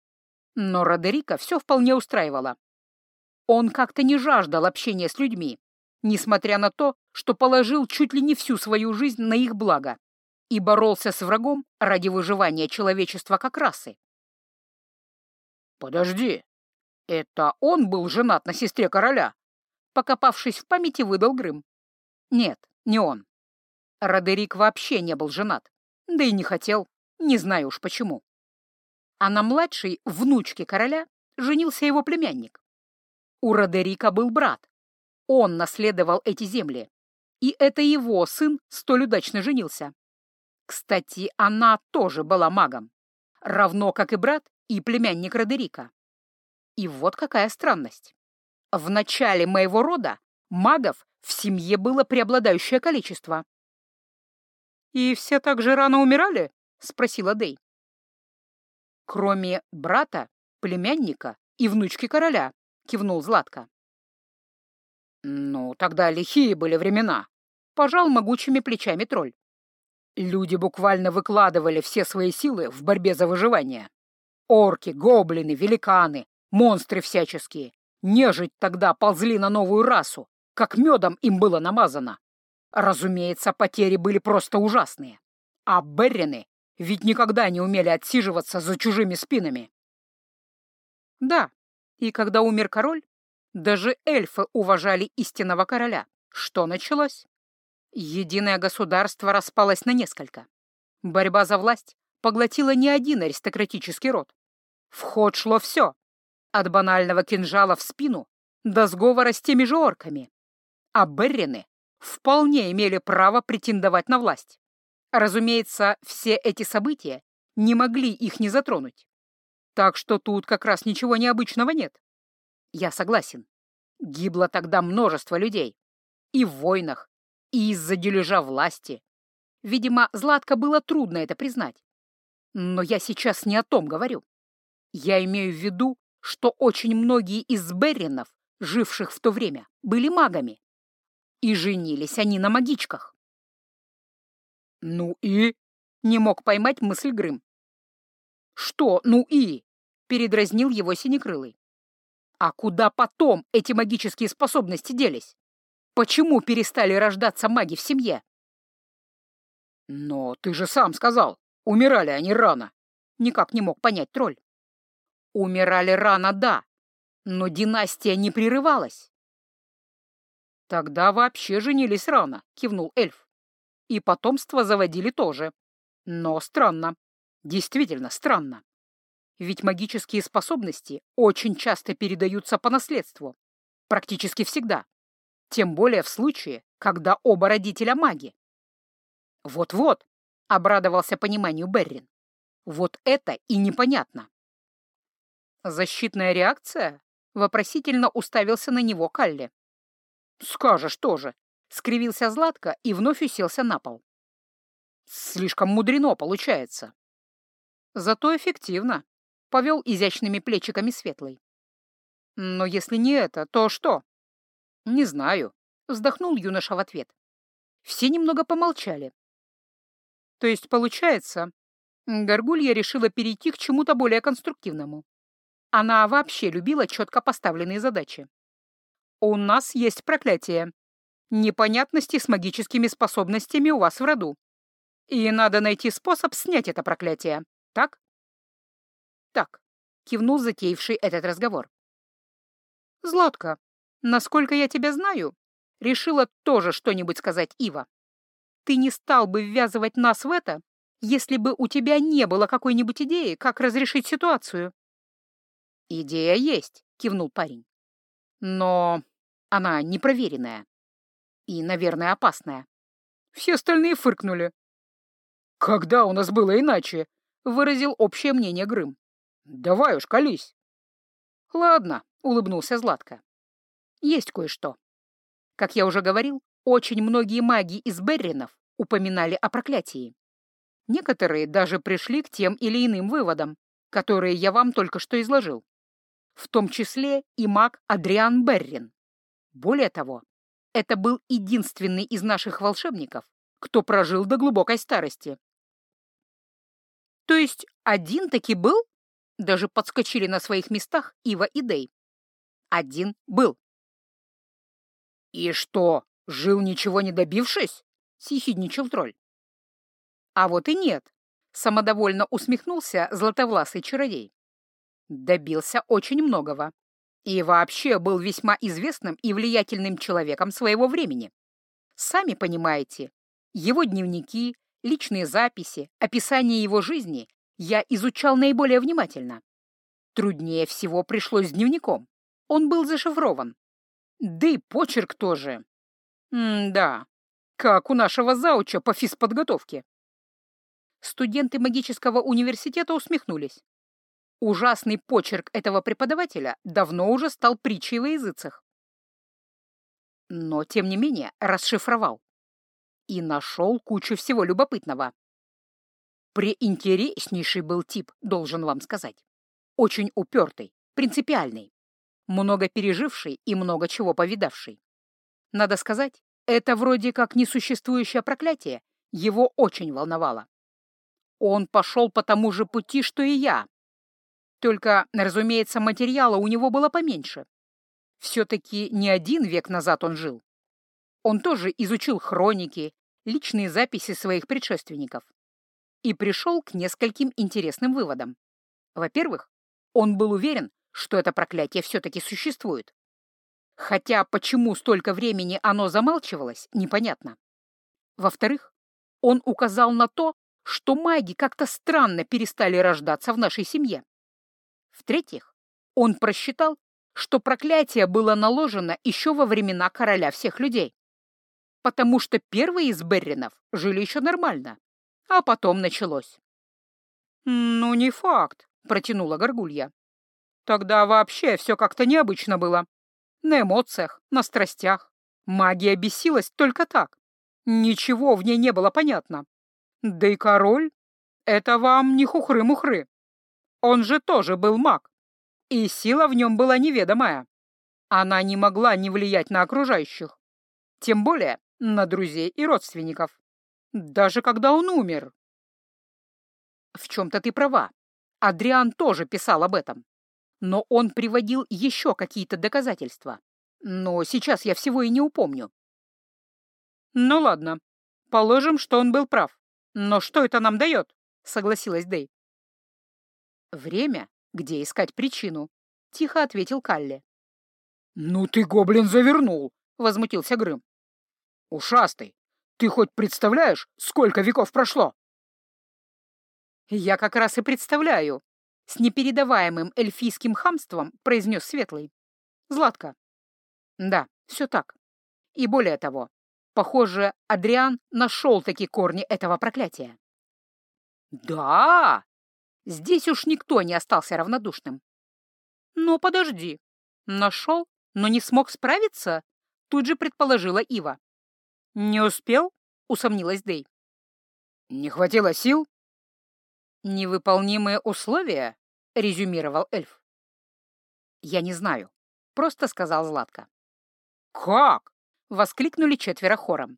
Но Родерика все вполне устраивало. Он как-то не жаждал общения с людьми, несмотря на то, что положил чуть ли не всю свою жизнь на их благо и боролся с врагом ради выживания человечества как расы. «Подожди, это он был женат на сестре короля?» Покопавшись в памяти, выдал Грым. «Нет, не он. Родерик вообще не был женат, да и не хотел, не знаю уж почему. А на младшей внучке короля женился его племянник. У Родерика был брат, он наследовал эти земли, и это его сын столь удачно женился. Кстати, она тоже была магом, равно как и брат и племянник Родерика. И вот какая странность. В начале моего рода магов в семье было преобладающее количество. «И все так же рано умирали?» — спросила Дэй. «Кроме брата, племянника и внучки короля», — кивнул Златко. «Ну, тогда лихие были времена», — пожал могучими плечами тролль. Люди буквально выкладывали все свои силы в борьбе за выживание. Орки, гоблины, великаны, монстры всяческие. Нежить тогда ползли на новую расу, как медом им было намазано. Разумеется, потери были просто ужасные. А Беррины ведь никогда не умели отсиживаться за чужими спинами. Да, и когда умер король, даже эльфы уважали истинного короля. Что началось? Единое государство распалось на несколько. Борьба за власть поглотила не один аристократический род. В ход шло все. От банального кинжала в спину до сговора с теми же орками. А Беррины вполне имели право претендовать на власть. Разумеется, все эти события не могли их не затронуть. Так что тут как раз ничего необычного нет. Я согласен. Гибло тогда множество людей. И в войнах, и из-за дележа власти. Видимо, Златко было трудно это признать. Но я сейчас не о том говорю. Я имею в виду, что очень многие из Берринов, живших в то время, были магами. И женились они на магичках. «Ну и?» — не мог поймать мысль Грым. «Что «ну и?» — передразнил его Синекрылый. А куда потом эти магические способности делись? Почему перестали рождаться маги в семье? Но ты же сам сказал, умирали они рано. Никак не мог понять тролль. Умирали рано, да, но династия не прерывалась. Тогда вообще женились рано, кивнул эльф. И потомство заводили тоже. Но странно. Действительно странно. Ведь магические способности очень часто передаются по наследству. Практически всегда. Тем более в случае, когда оба родителя маги. Вот-вот, обрадовался пониманию Беррин. Вот это и непонятно. Защитная реакция? Вопросительно уставился на него Калли. Скажешь тоже, скривился Златко и вновь уселся на пол. Слишком мудрено получается. Зато эффективно повел изящными плечиками светлый. «Но если не это, то что?» «Не знаю», — вздохнул юноша в ответ. Все немного помолчали. То есть, получается, Горгулья решила перейти к чему-то более конструктивному. Она вообще любила четко поставленные задачи. «У нас есть проклятие. Непонятности с магическими способностями у вас в роду. И надо найти способ снять это проклятие, так?» «Так», — кивнул затеявший этот разговор. «Златка, насколько я тебя знаю, решила тоже что-нибудь сказать Ива. Ты не стал бы ввязывать нас в это, если бы у тебя не было какой-нибудь идеи, как разрешить ситуацию. «Идея есть», — кивнул парень. «Но она непроверенная и, наверное, опасная». Все остальные фыркнули. «Когда у нас было иначе?» — выразил общее мнение Грым. «Давай уж, колись». «Ладно», — улыбнулся Златко. «Есть кое-что. Как я уже говорил, очень многие маги из Берринов упоминали о проклятии. Некоторые даже пришли к тем или иным выводам, которые я вам только что изложил. В том числе и маг Адриан Беррин. Более того, это был единственный из наших волшебников, кто прожил до глубокой старости. То есть один таки был? Даже подскочили на своих местах Ива и Дей. Один был. «И что, жил ничего не добившись?» — съехидничал тролль. «А вот и нет», — самодовольно усмехнулся златовласый чародей. Добился очень многого. И вообще был весьма известным и влиятельным человеком своего времени. Сами понимаете, его дневники, личные записи, описание его жизни я изучал наиболее внимательно. Труднее всего пришлось с дневником. Он был зашифрован. Да и почерк тоже. М-да, как у нашего зауча по физподготовке. Студенты магического университета усмехнулись. Ужасный почерк этого преподавателя давно уже стал притчей во языцах. Но, тем не менее, расшифровал. И нашел кучу всего любопытного. Преинтереснейший был тип, должен вам сказать. Очень упертый, принципиальный много переживший и много чего повидавший. Надо сказать, это вроде как несуществующее проклятие его очень волновало. Он пошел по тому же пути, что и я. Только, разумеется, материала у него было поменьше. Все-таки не один век назад он жил. Он тоже изучил хроники, личные записи своих предшественников и пришел к нескольким интересным выводам. Во-первых, он был уверен, что это проклятие все-таки существует. Хотя почему столько времени оно замалчивалось, непонятно. Во-вторых, он указал на то, что маги как-то странно перестали рождаться в нашей семье. В-третьих, он просчитал, что проклятие было наложено еще во времена короля всех людей. Потому что первые из Берринов жили еще нормально, а потом началось. «Ну, не факт», — протянула Горгулья. Тогда вообще все как-то необычно было. На эмоциях, на страстях. Магия бесилась только так. Ничего в ней не было понятно. Да и король — это вам не хухры-мухры. Он же тоже был маг. И сила в нем была неведомая. Она не могла не влиять на окружающих. Тем более на друзей и родственников. Даже когда он умер. В чем-то ты права. Адриан тоже писал об этом но он приводил еще какие-то доказательства. Но сейчас я всего и не упомню. «Ну ладно, положим, что он был прав. Но что это нам дает?» — согласилась Дэй. «Время, где искать причину», — тихо ответил Калли. «Ну ты, гоблин, завернул!» — возмутился Грым. «Ушастый, ты хоть представляешь, сколько веков прошло?» «Я как раз и представляю», с непередаваемым эльфийским хамством произнес Светлый. «Златка». «Да, все так. И более того, похоже, Адриан нашел такие корни этого проклятия». «Да!» Здесь уж никто не остался равнодушным. «Но подожди. Нашел, но не смог справиться?» Тут же предположила Ива. «Не успел?» — усомнилась Дэй. «Не хватило сил?» «Невыполнимые условия?» — резюмировал эльф. «Я не знаю», — просто сказал Златко. «Как?» — воскликнули четверо хором.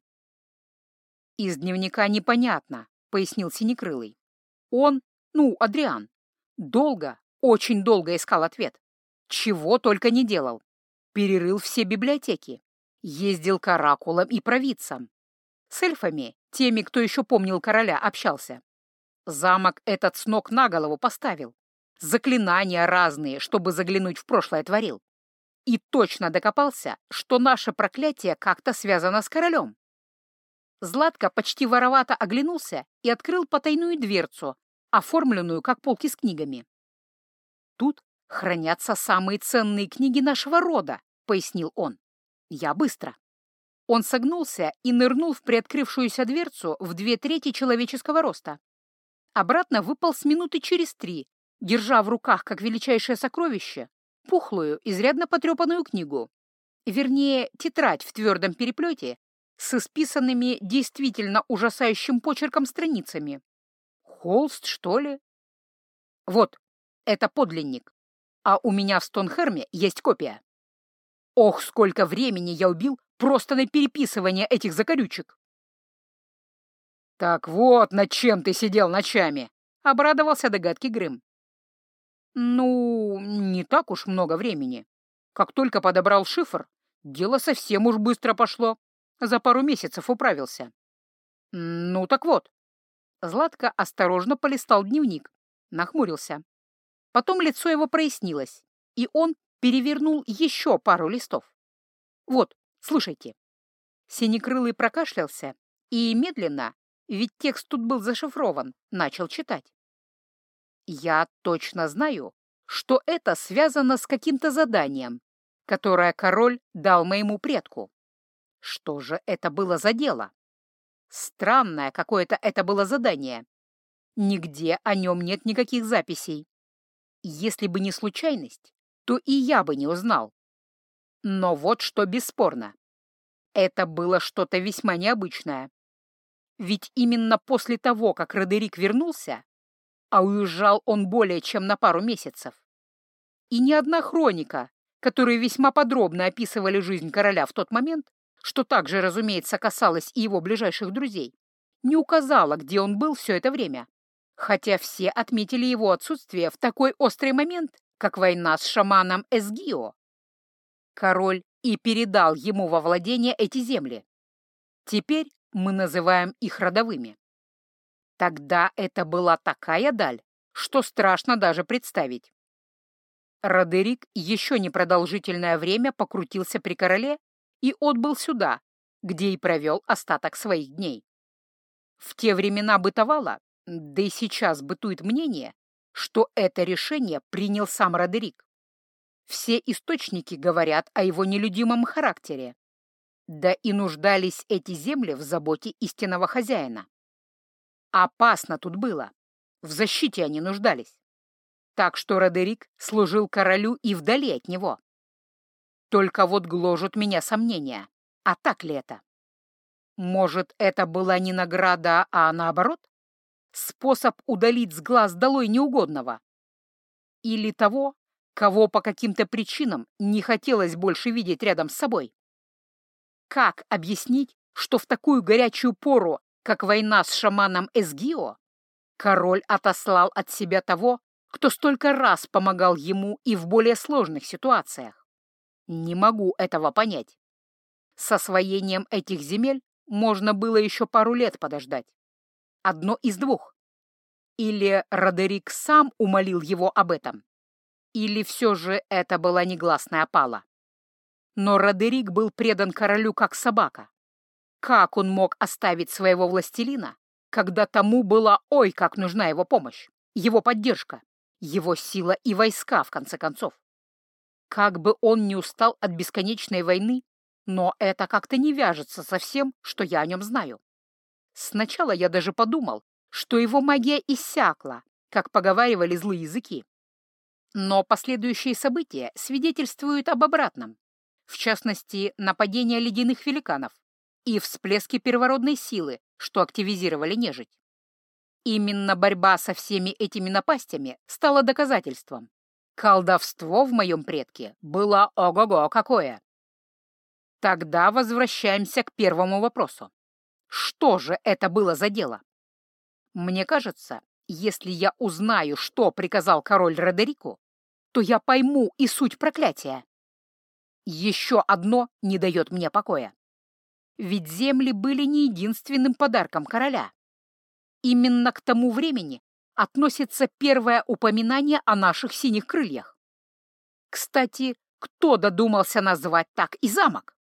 «Из дневника непонятно», — пояснил Синекрылый. «Он, ну, Адриан, долго, очень долго искал ответ. Чего только не делал. Перерыл все библиотеки. Ездил к оракулам и провидцам. С эльфами, теми, кто еще помнил короля, общался. Замок этот с ног на голову поставил. Заклинания разные, чтобы заглянуть в прошлое творил. и точно докопался, что наше проклятие как-то связано с королем. Златко почти воровато оглянулся и открыл потайную дверцу, оформленную как полки с книгами. «Тут хранятся самые ценные книги нашего рода», — пояснил он. «Я быстро». Он согнулся и нырнул в приоткрывшуюся дверцу в две трети человеческого роста. Обратно выпал с минуты через три, держа в руках, как величайшее сокровище, пухлую, изрядно потрепанную книгу. Вернее, тетрадь в твердом переплете с исписанными действительно ужасающим почерком страницами. Холст, что ли? Вот, это подлинник. А у меня в Стонхерме есть копия. Ох, сколько времени я убил просто на переписывание этих закорючек. «Так вот, над чем ты сидел ночами!» — обрадовался догадки Грым. Ну, не так уж много времени. Как только подобрал шифр, дело совсем уж быстро пошло. За пару месяцев управился. Ну так вот. Златко осторожно полистал дневник, нахмурился. Потом лицо его прояснилось, и он перевернул еще пару листов. Вот, слушайте. Синекрылый прокашлялся и медленно, ведь текст тут был зашифрован, начал читать. Я точно знаю, что это связано с каким-то заданием, которое король дал моему предку. Что же это было за дело? Странное какое-то это было задание. Нигде о нем нет никаких записей. Если бы не случайность, то и я бы не узнал. Но вот что бесспорно. Это было что-то весьма необычное. Ведь именно после того, как Родерик вернулся, а уезжал он более чем на пару месяцев. И ни одна хроника, которые весьма подробно описывали жизнь короля в тот момент, что также, разумеется, касалось и его ближайших друзей, не указала, где он был все это время, хотя все отметили его отсутствие в такой острый момент, как война с шаманом Эсгио. Король и передал ему во владение эти земли. Теперь мы называем их родовыми. Тогда это была такая даль, что страшно даже представить. Родерик еще непродолжительное время покрутился при короле и отбыл сюда, где и провел остаток своих дней. В те времена бытовало, да и сейчас бытует мнение, что это решение принял сам Родерик. Все источники говорят о его нелюдимом характере. Да и нуждались эти земли в заботе истинного хозяина. Опасно тут было. В защите они нуждались. Так что Родерик служил королю и вдали от него. Только вот гложут меня сомнения. А так ли это? Может, это была не награда, а наоборот? Способ удалить с глаз долой неугодного? Или того, кого по каким-то причинам не хотелось больше видеть рядом с собой? Как объяснить, что в такую горячую пору как война с шаманом Эсгио, король отослал от себя того, кто столько раз помогал ему и в более сложных ситуациях. Не могу этого понять. С освоением этих земель можно было еще пару лет подождать. Одно из двух. Или Родерик сам умолил его об этом, или все же это была негласная опала. Но Родерик был предан королю как собака. Как он мог оставить своего властелина, когда тому была ой, как нужна его помощь, его поддержка, его сила и войска, в конце концов? Как бы он не устал от бесконечной войны, но это как-то не вяжется со всем, что я о нем знаю. Сначала я даже подумал, что его магия иссякла, как поговаривали злые языки. Но последующие события свидетельствуют об обратном. В частности, нападение ледяных великанов, и всплески первородной силы, что активизировали нежить. Именно борьба со всеми этими напастями стала доказательством. Колдовство в моем предке было ого-го какое. Тогда возвращаемся к первому вопросу. Что же это было за дело? Мне кажется, если я узнаю, что приказал король Родерику, то я пойму и суть проклятия. Еще одно не дает мне покоя. Ведь земли были не единственным подарком короля. Именно к тому времени относится первое упоминание о наших синих крыльях. Кстати, Кто додумался назвать так и замок?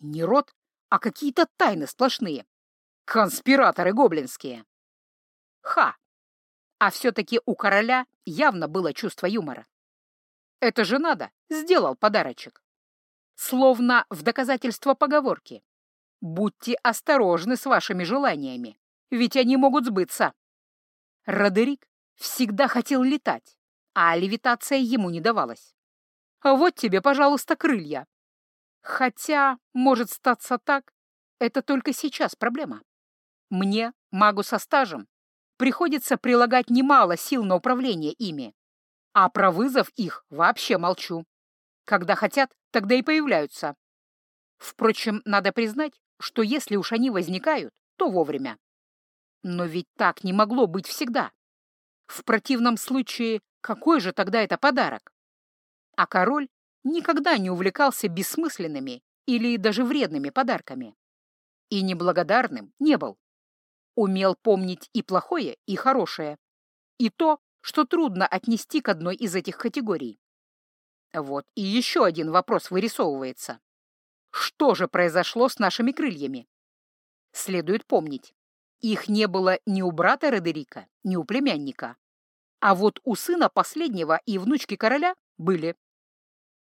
Не род, а какие-то тайны сплошные. Конспираторы гоблинские. Ха! А все-таки у короля явно было чувство юмора. Это же надо, сделал подарочек. Словно в доказательство поговорки. Будьте осторожны с вашими желаниями, ведь они могут сбыться. Родерик всегда хотел летать, а левитация ему не давалась. А вот тебе, пожалуйста, крылья. Хотя, может статься так, это только сейчас проблема. Мне, магу со стажем, приходится прилагать немало сил на управление ими, а про вызов их вообще молчу. Когда хотят, тогда и появляются. Впрочем, надо признать, что если уж они возникают, то вовремя. Но ведь так не могло быть всегда. В противном случае, какой же тогда это подарок? А король никогда не увлекался бессмысленными или даже вредными подарками. И неблагодарным не был. Умел помнить и плохое, и хорошее. И то, что трудно отнести к одной из этих категорий. Вот и еще один вопрос вырисовывается. Что же произошло с нашими крыльями? Следует помнить, их не было ни у брата Родерика, ни у племянника. А вот у сына последнего и внучки короля были.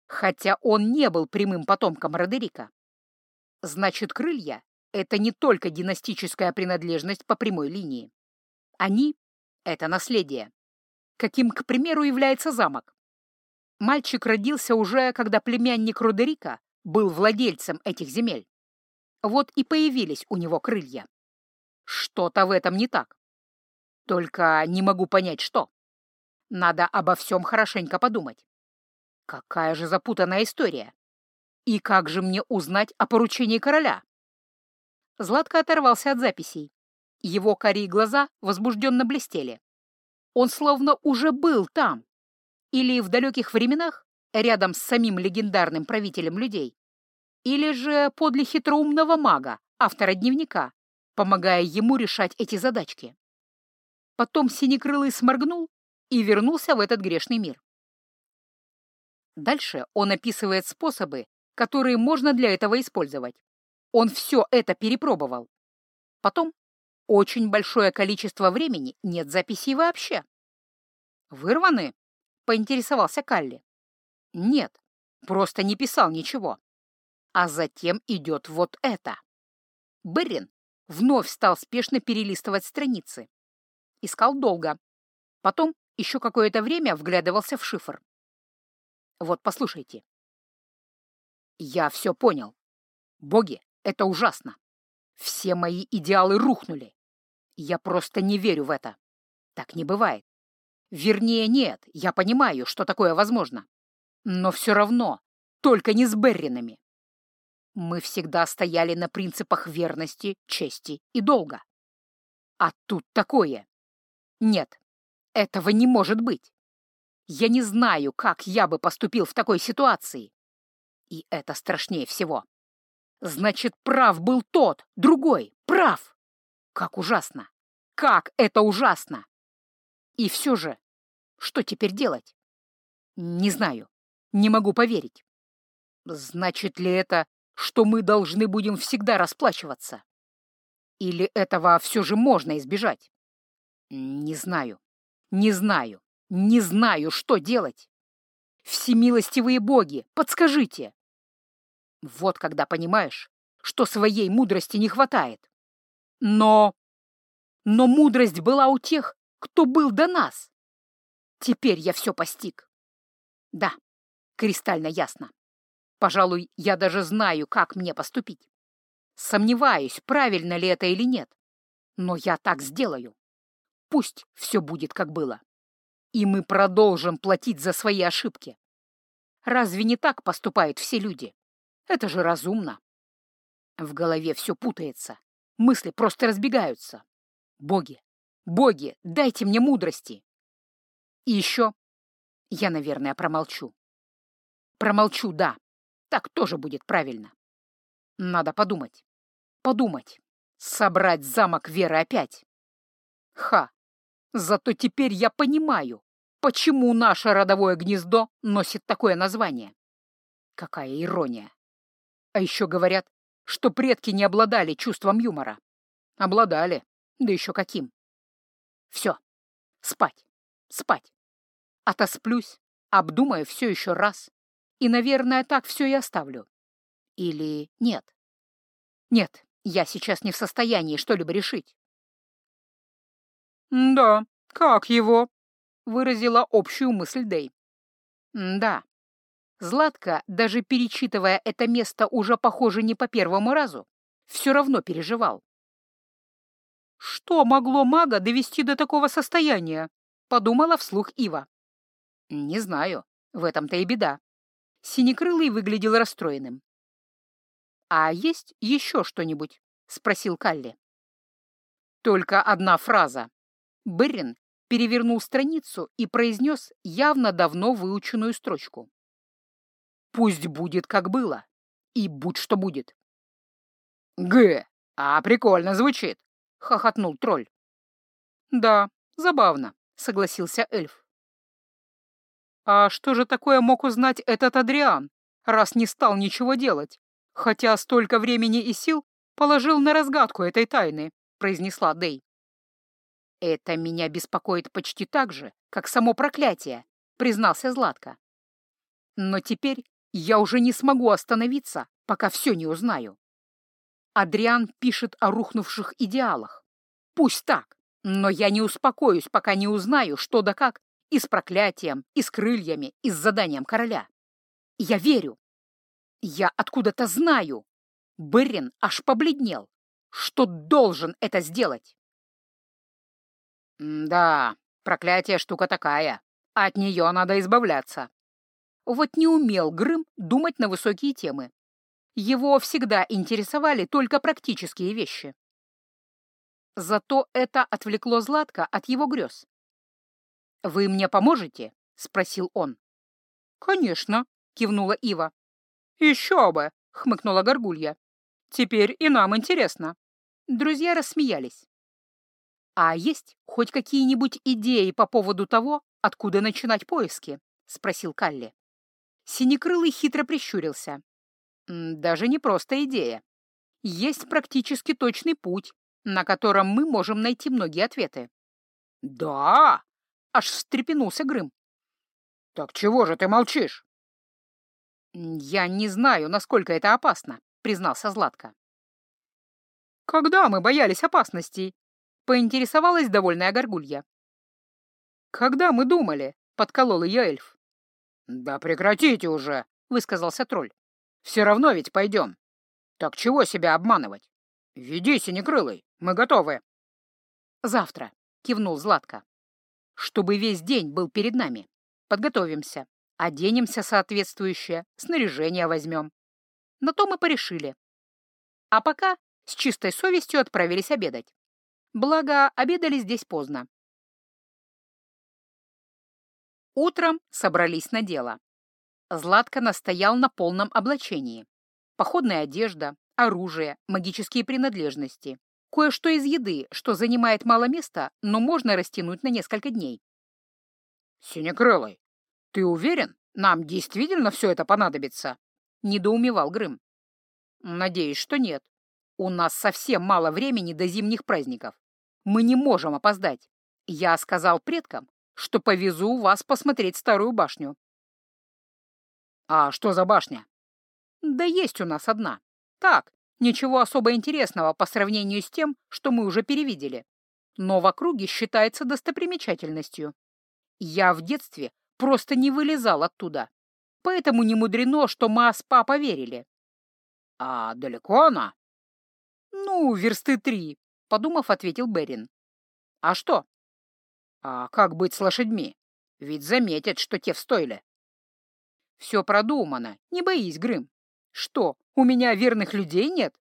Хотя он не был прямым потомком Родерика. Значит, крылья — это не только династическая принадлежность по прямой линии. Они — это наследие, каким, к примеру, является замок. Мальчик родился уже, когда племянник Родерика был владельцем этих земель. Вот и появились у него крылья. Что-то в этом не так. Только не могу понять, что. Надо обо всем хорошенько подумать. Какая же запутанная история. И как же мне узнать о поручении короля? Златко оторвался от записей. Его карие глаза возбужденно блестели. Он словно уже был там. Или в далеких временах, рядом с самим легендарным правителем людей. Или же подле хитроумного мага, автора дневника, помогая ему решать эти задачки. Потом Синекрылый сморгнул и вернулся в этот грешный мир. Дальше он описывает способы, которые можно для этого использовать. Он все это перепробовал. Потом очень большое количество времени нет записей вообще. «Вырваны?» — поинтересовался Калли. «Нет, просто не писал ничего. А затем идет вот это». Беррин вновь стал спешно перелистывать страницы. Искал долго. Потом еще какое-то время вглядывался в шифр. Вот послушайте. Я все понял. Боги, это ужасно. Все мои идеалы рухнули. Я просто не верю в это. Так не бывает. Вернее, нет, я понимаю, что такое возможно. Но все равно, только не с Берринами. Мы всегда стояли на принципах верности, чести и долга. А тут такое. Нет, этого не может быть. Я не знаю, как я бы поступил в такой ситуации. И это страшнее всего. Значит, прав был тот, другой, прав. Как ужасно! Как это ужасно! И все же, что теперь делать? Не знаю, не могу поверить. Значит ли это, что мы должны будем всегда расплачиваться? Или этого все же можно избежать? Не знаю, не знаю, не знаю, что делать. Всемилостивые боги, подскажите. Вот когда понимаешь, что своей мудрости не хватает. Но... Но мудрость была у тех, кто был до нас. Теперь я все постиг. Да, кристально ясно. Пожалуй, я даже знаю, как мне поступить. Сомневаюсь, правильно ли это или нет. Но я так сделаю. Пусть все будет, как было. И мы продолжим платить за свои ошибки. Разве не так поступают все люди? Это же разумно. В голове все путается. Мысли просто разбегаются. Боги, боги, дайте мне мудрости. И еще я, наверное, промолчу. Промолчу, да. Так тоже будет правильно. Надо подумать. Подумать. Собрать замок Веры опять. Ха! Зато теперь я понимаю, почему наше родовое гнездо носит такое название. Какая ирония! А еще говорят, что предки не обладали чувством юмора. Обладали, да еще каким. Все, спать, спать. Отосплюсь, обдумаю все еще раз, и, наверное, так все и оставлю. Или нет? Нет, я сейчас не в состоянии что-либо решить. «Да, как его?» — выразила общую мысль Дэй. «Да». Златка, даже перечитывая это место уже, похоже, не по первому разу, все равно переживал. «Что могло мага довести до такого состояния?» — подумала вслух Ива. «Не знаю. В этом-то и беда». Синекрылый выглядел расстроенным. «А есть еще что-нибудь?» — спросил Калли. Только одна фраза. Беррин перевернул страницу и произнес явно давно выученную строчку. «Пусть будет, как было, и будь что будет». «Г, а прикольно звучит», — хохотнул тролль. «Да, забавно», — согласился эльф. «А что же такое мог узнать этот Адриан, раз не стал ничего делать, хотя столько времени и сил положил на разгадку этой тайны?» — произнесла Дэй. «Это меня беспокоит почти так же, как само проклятие», — признался Златко. «Но теперь я уже не смогу остановиться, пока все не узнаю. Адриан пишет о рухнувших идеалах. Пусть так, но я не успокоюсь, пока не узнаю, что да как, и с проклятием, и с крыльями, и с заданием короля. Я верю. Я откуда-то знаю. Берин аж побледнел, что должен это сделать. «Да, проклятие штука такая. От нее надо избавляться». Вот не умел Грым думать на высокие темы. Его всегда интересовали только практические вещи. Зато это отвлекло Златка от его грез. «Вы мне поможете?» — спросил он. «Конечно», — кивнула Ива. «Еще бы!» — хмыкнула Горгулья. «Теперь и нам интересно». Друзья рассмеялись. «А есть хоть какие-нибудь идеи по поводу того, откуда начинать поиски?» — спросил Калли. Синекрылый хитро прищурился. «Даже не просто идея. Есть практически точный путь, на котором мы можем найти многие ответы». «Да!» — аж встрепенулся Грым. «Так чего же ты молчишь?» «Я не знаю, насколько это опасно», — признался Златко. «Когда мы боялись опасностей?» — поинтересовалась довольная горгулья. «Когда мы думали?» — подколол ее эльф. «Да прекратите уже!» — высказался тролль. «Все равно ведь пойдем. Так чего себя обманывать? Веди, синекрылый, мы готовы». «Завтра», — кивнул Златко. «Чтобы весь день был перед нами. Подготовимся, оденемся соответствующее, снаряжение возьмем. На то мы порешили. А пока с чистой совестью отправились обедать. Благо, обедали здесь поздно. Утром собрались на дело. Златко настоял на полном облачении. Походная одежда, оружие, магические принадлежности. Кое-что из еды, что занимает мало места, но можно растянуть на несколько дней. «Синекрылый, ты уверен, нам действительно все это понадобится?» — недоумевал Грым. «Надеюсь, что нет. У нас совсем мало времени до зимних праздников. Мы не можем опоздать. Я сказал предкам, что повезу вас посмотреть старую башню. А что за башня? Да есть у нас одна. Так, ничего особо интересного по сравнению с тем, что мы уже перевидели. Но в округе считается достопримечательностью. Я в детстве просто не вылезал оттуда. Поэтому не мудрено, что ма с папа верили. А далеко она? Ну, версты три, подумав, ответил Берин. «А что?» «А как быть с лошадьми? Ведь заметят, что те в стойле». «Все продумано, не боись, Грым. Что, у меня верных людей нет?»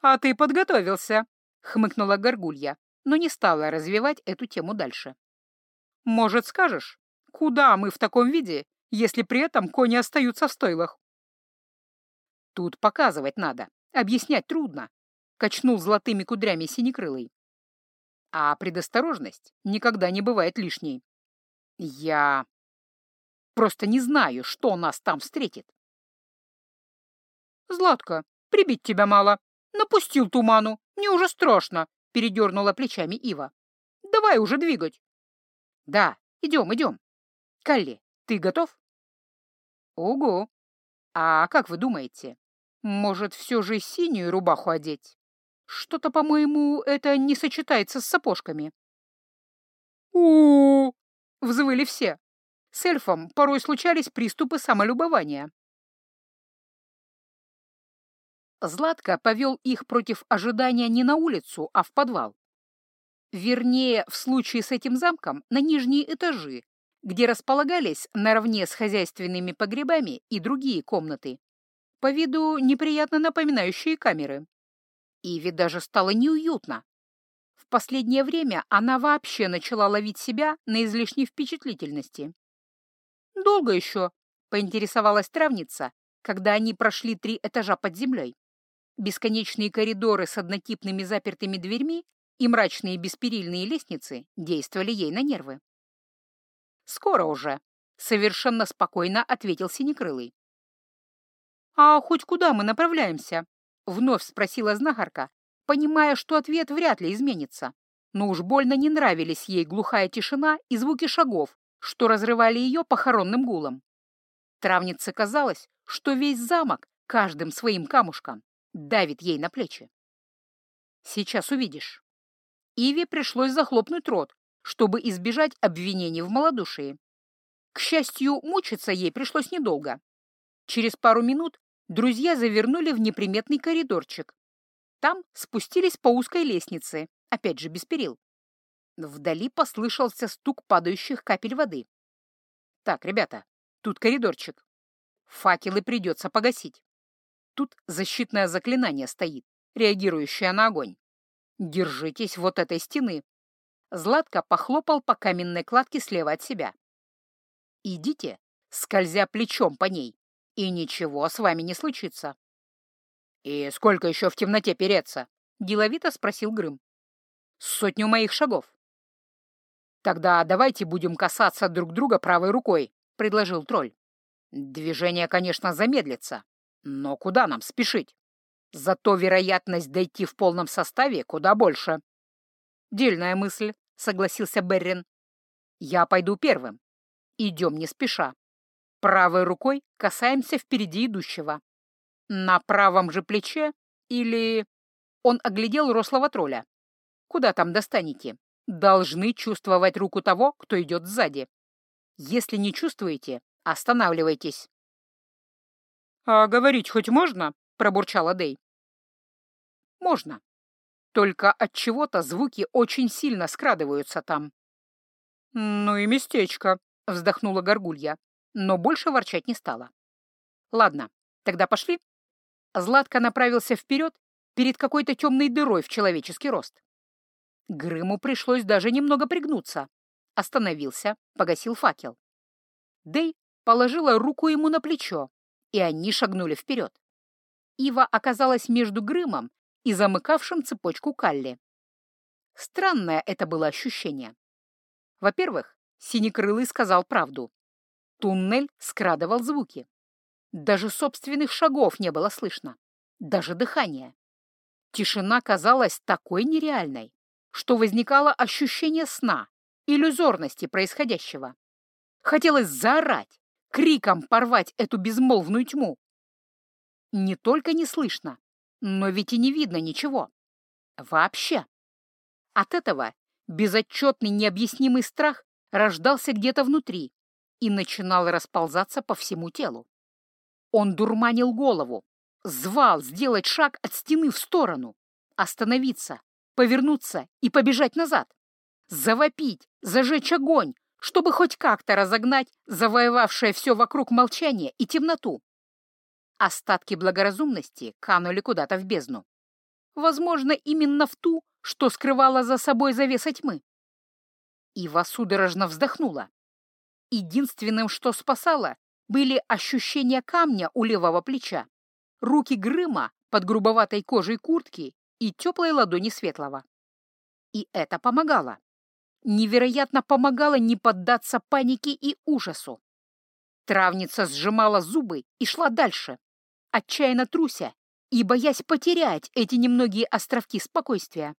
«А ты подготовился», — хмыкнула Горгулья, но не стала развивать эту тему дальше. «Может, скажешь, куда мы в таком виде, если при этом кони остаются в стойлах?» «Тут показывать надо, объяснять трудно качнул золотыми кудрями синекрылый. А предосторожность никогда не бывает лишней. Я... Просто не знаю, что нас там встретит. Златка, прибить тебя мало. Напустил туману. Мне уже страшно, — передернула плечами Ива. Давай уже двигать. Да, идем, идем. Калли, ты готов? Ого! А как вы думаете, может, все же синюю рубаху одеть? Что-то, по-моему, это не сочетается с сапожками. у, -у, -у взвыли все. С эльфом порой случались приступы самолюбования. Златко повел их против ожидания не на улицу, а в подвал. Вернее, в случае с этим замком, на нижние этажи, где располагались наравне с хозяйственными погребами и другие комнаты, по виду неприятно напоминающие камеры. Иви даже стало неуютно. В последнее время она вообще начала ловить себя на излишней впечатлительности. «Долго еще?» — поинтересовалась травница, когда они прошли три этажа под землей. Бесконечные коридоры с однотипными запертыми дверьми и мрачные бесперильные лестницы действовали ей на нервы. «Скоро уже», — совершенно спокойно ответил Синекрылый. «А хоть куда мы направляемся?» — вновь спросила знахарка, понимая, что ответ вряд ли изменится. Но уж больно не нравились ей глухая тишина и звуки шагов, что разрывали ее похоронным гулом. Травнице казалось, что весь замок каждым своим камушком давит ей на плечи. Сейчас увидишь. Иве пришлось захлопнуть рот, чтобы избежать обвинений в малодушии. К счастью, мучиться ей пришлось недолго. Через пару минут друзья завернули в неприметный коридорчик. Там спустились по узкой лестнице, опять же без перил. Вдали послышался стук падающих капель воды. Так, ребята, тут коридорчик. Факелы придется погасить. Тут защитное заклинание стоит, реагирующее на огонь. Держитесь вот этой стены. Златко похлопал по каменной кладке слева от себя. Идите, скользя плечом по ней, и ничего с вами не случится. «И сколько еще в темноте переться?» — деловито спросил Грым. «Сотню моих шагов». «Тогда давайте будем касаться друг друга правой рукой», — предложил тролль. «Движение, конечно, замедлится, но куда нам спешить? Зато вероятность дойти в полном составе куда больше. Дельная мысль, согласился Беррин. Я пойду первым. Идем не спеша. Правой рукой касаемся впереди идущего. На правом же плече или... Он оглядел рослого тролля. Куда там достанете? Должны чувствовать руку того, кто идет сзади. Если не чувствуете, останавливайтесь. «А говорить хоть можно?» — пробурчала Дэй. «Можно. Только от чего то звуки очень сильно скрадываются там». «Ну и местечко», — вздохнула Горгулья, но больше ворчать не стала. «Ладно, тогда пошли». Златко направился вперед перед какой-то темной дырой в человеческий рост. Грыму пришлось даже немного пригнуться. Остановился, погасил факел. Дэй положила руку ему на плечо, и они шагнули вперед. Ива оказалась между Грымом и замыкавшим цепочку Калли. Странное это было ощущение. Во-первых, Синекрылый сказал правду. Туннель скрадывал звуки. Даже собственных шагов не было слышно. Даже дыхания. Тишина казалась такой нереальной, что возникало ощущение сна, иллюзорности происходящего. Хотелось заорать, криком порвать эту безмолвную тьму. Не только не слышно, но ведь и не видно ничего. Вообще. От этого безотчетный необъяснимый страх рождался где-то внутри и начинал расползаться по всему телу. Он дурманил голову, звал сделать шаг от стены в сторону, остановиться, повернуться и побежать назад, завопить, зажечь огонь, чтобы хоть как-то разогнать завоевавшее все вокруг молчание и темноту. Остатки благоразумности канули куда-то в бездну. Возможно, именно в ту, что скрывала за собой завеса тьмы. Ива судорожно вздохнула. Единственным, что спасало, были ощущения камня у левого плеча, руки Грыма под грубоватой кожей куртки и теплой ладони Светлого. И это помогало невероятно помогало не поддаться панике и ужасу. Травница сжимала зубы и шла дальше, отчаянно труся и боясь потерять эти немногие островки спокойствия.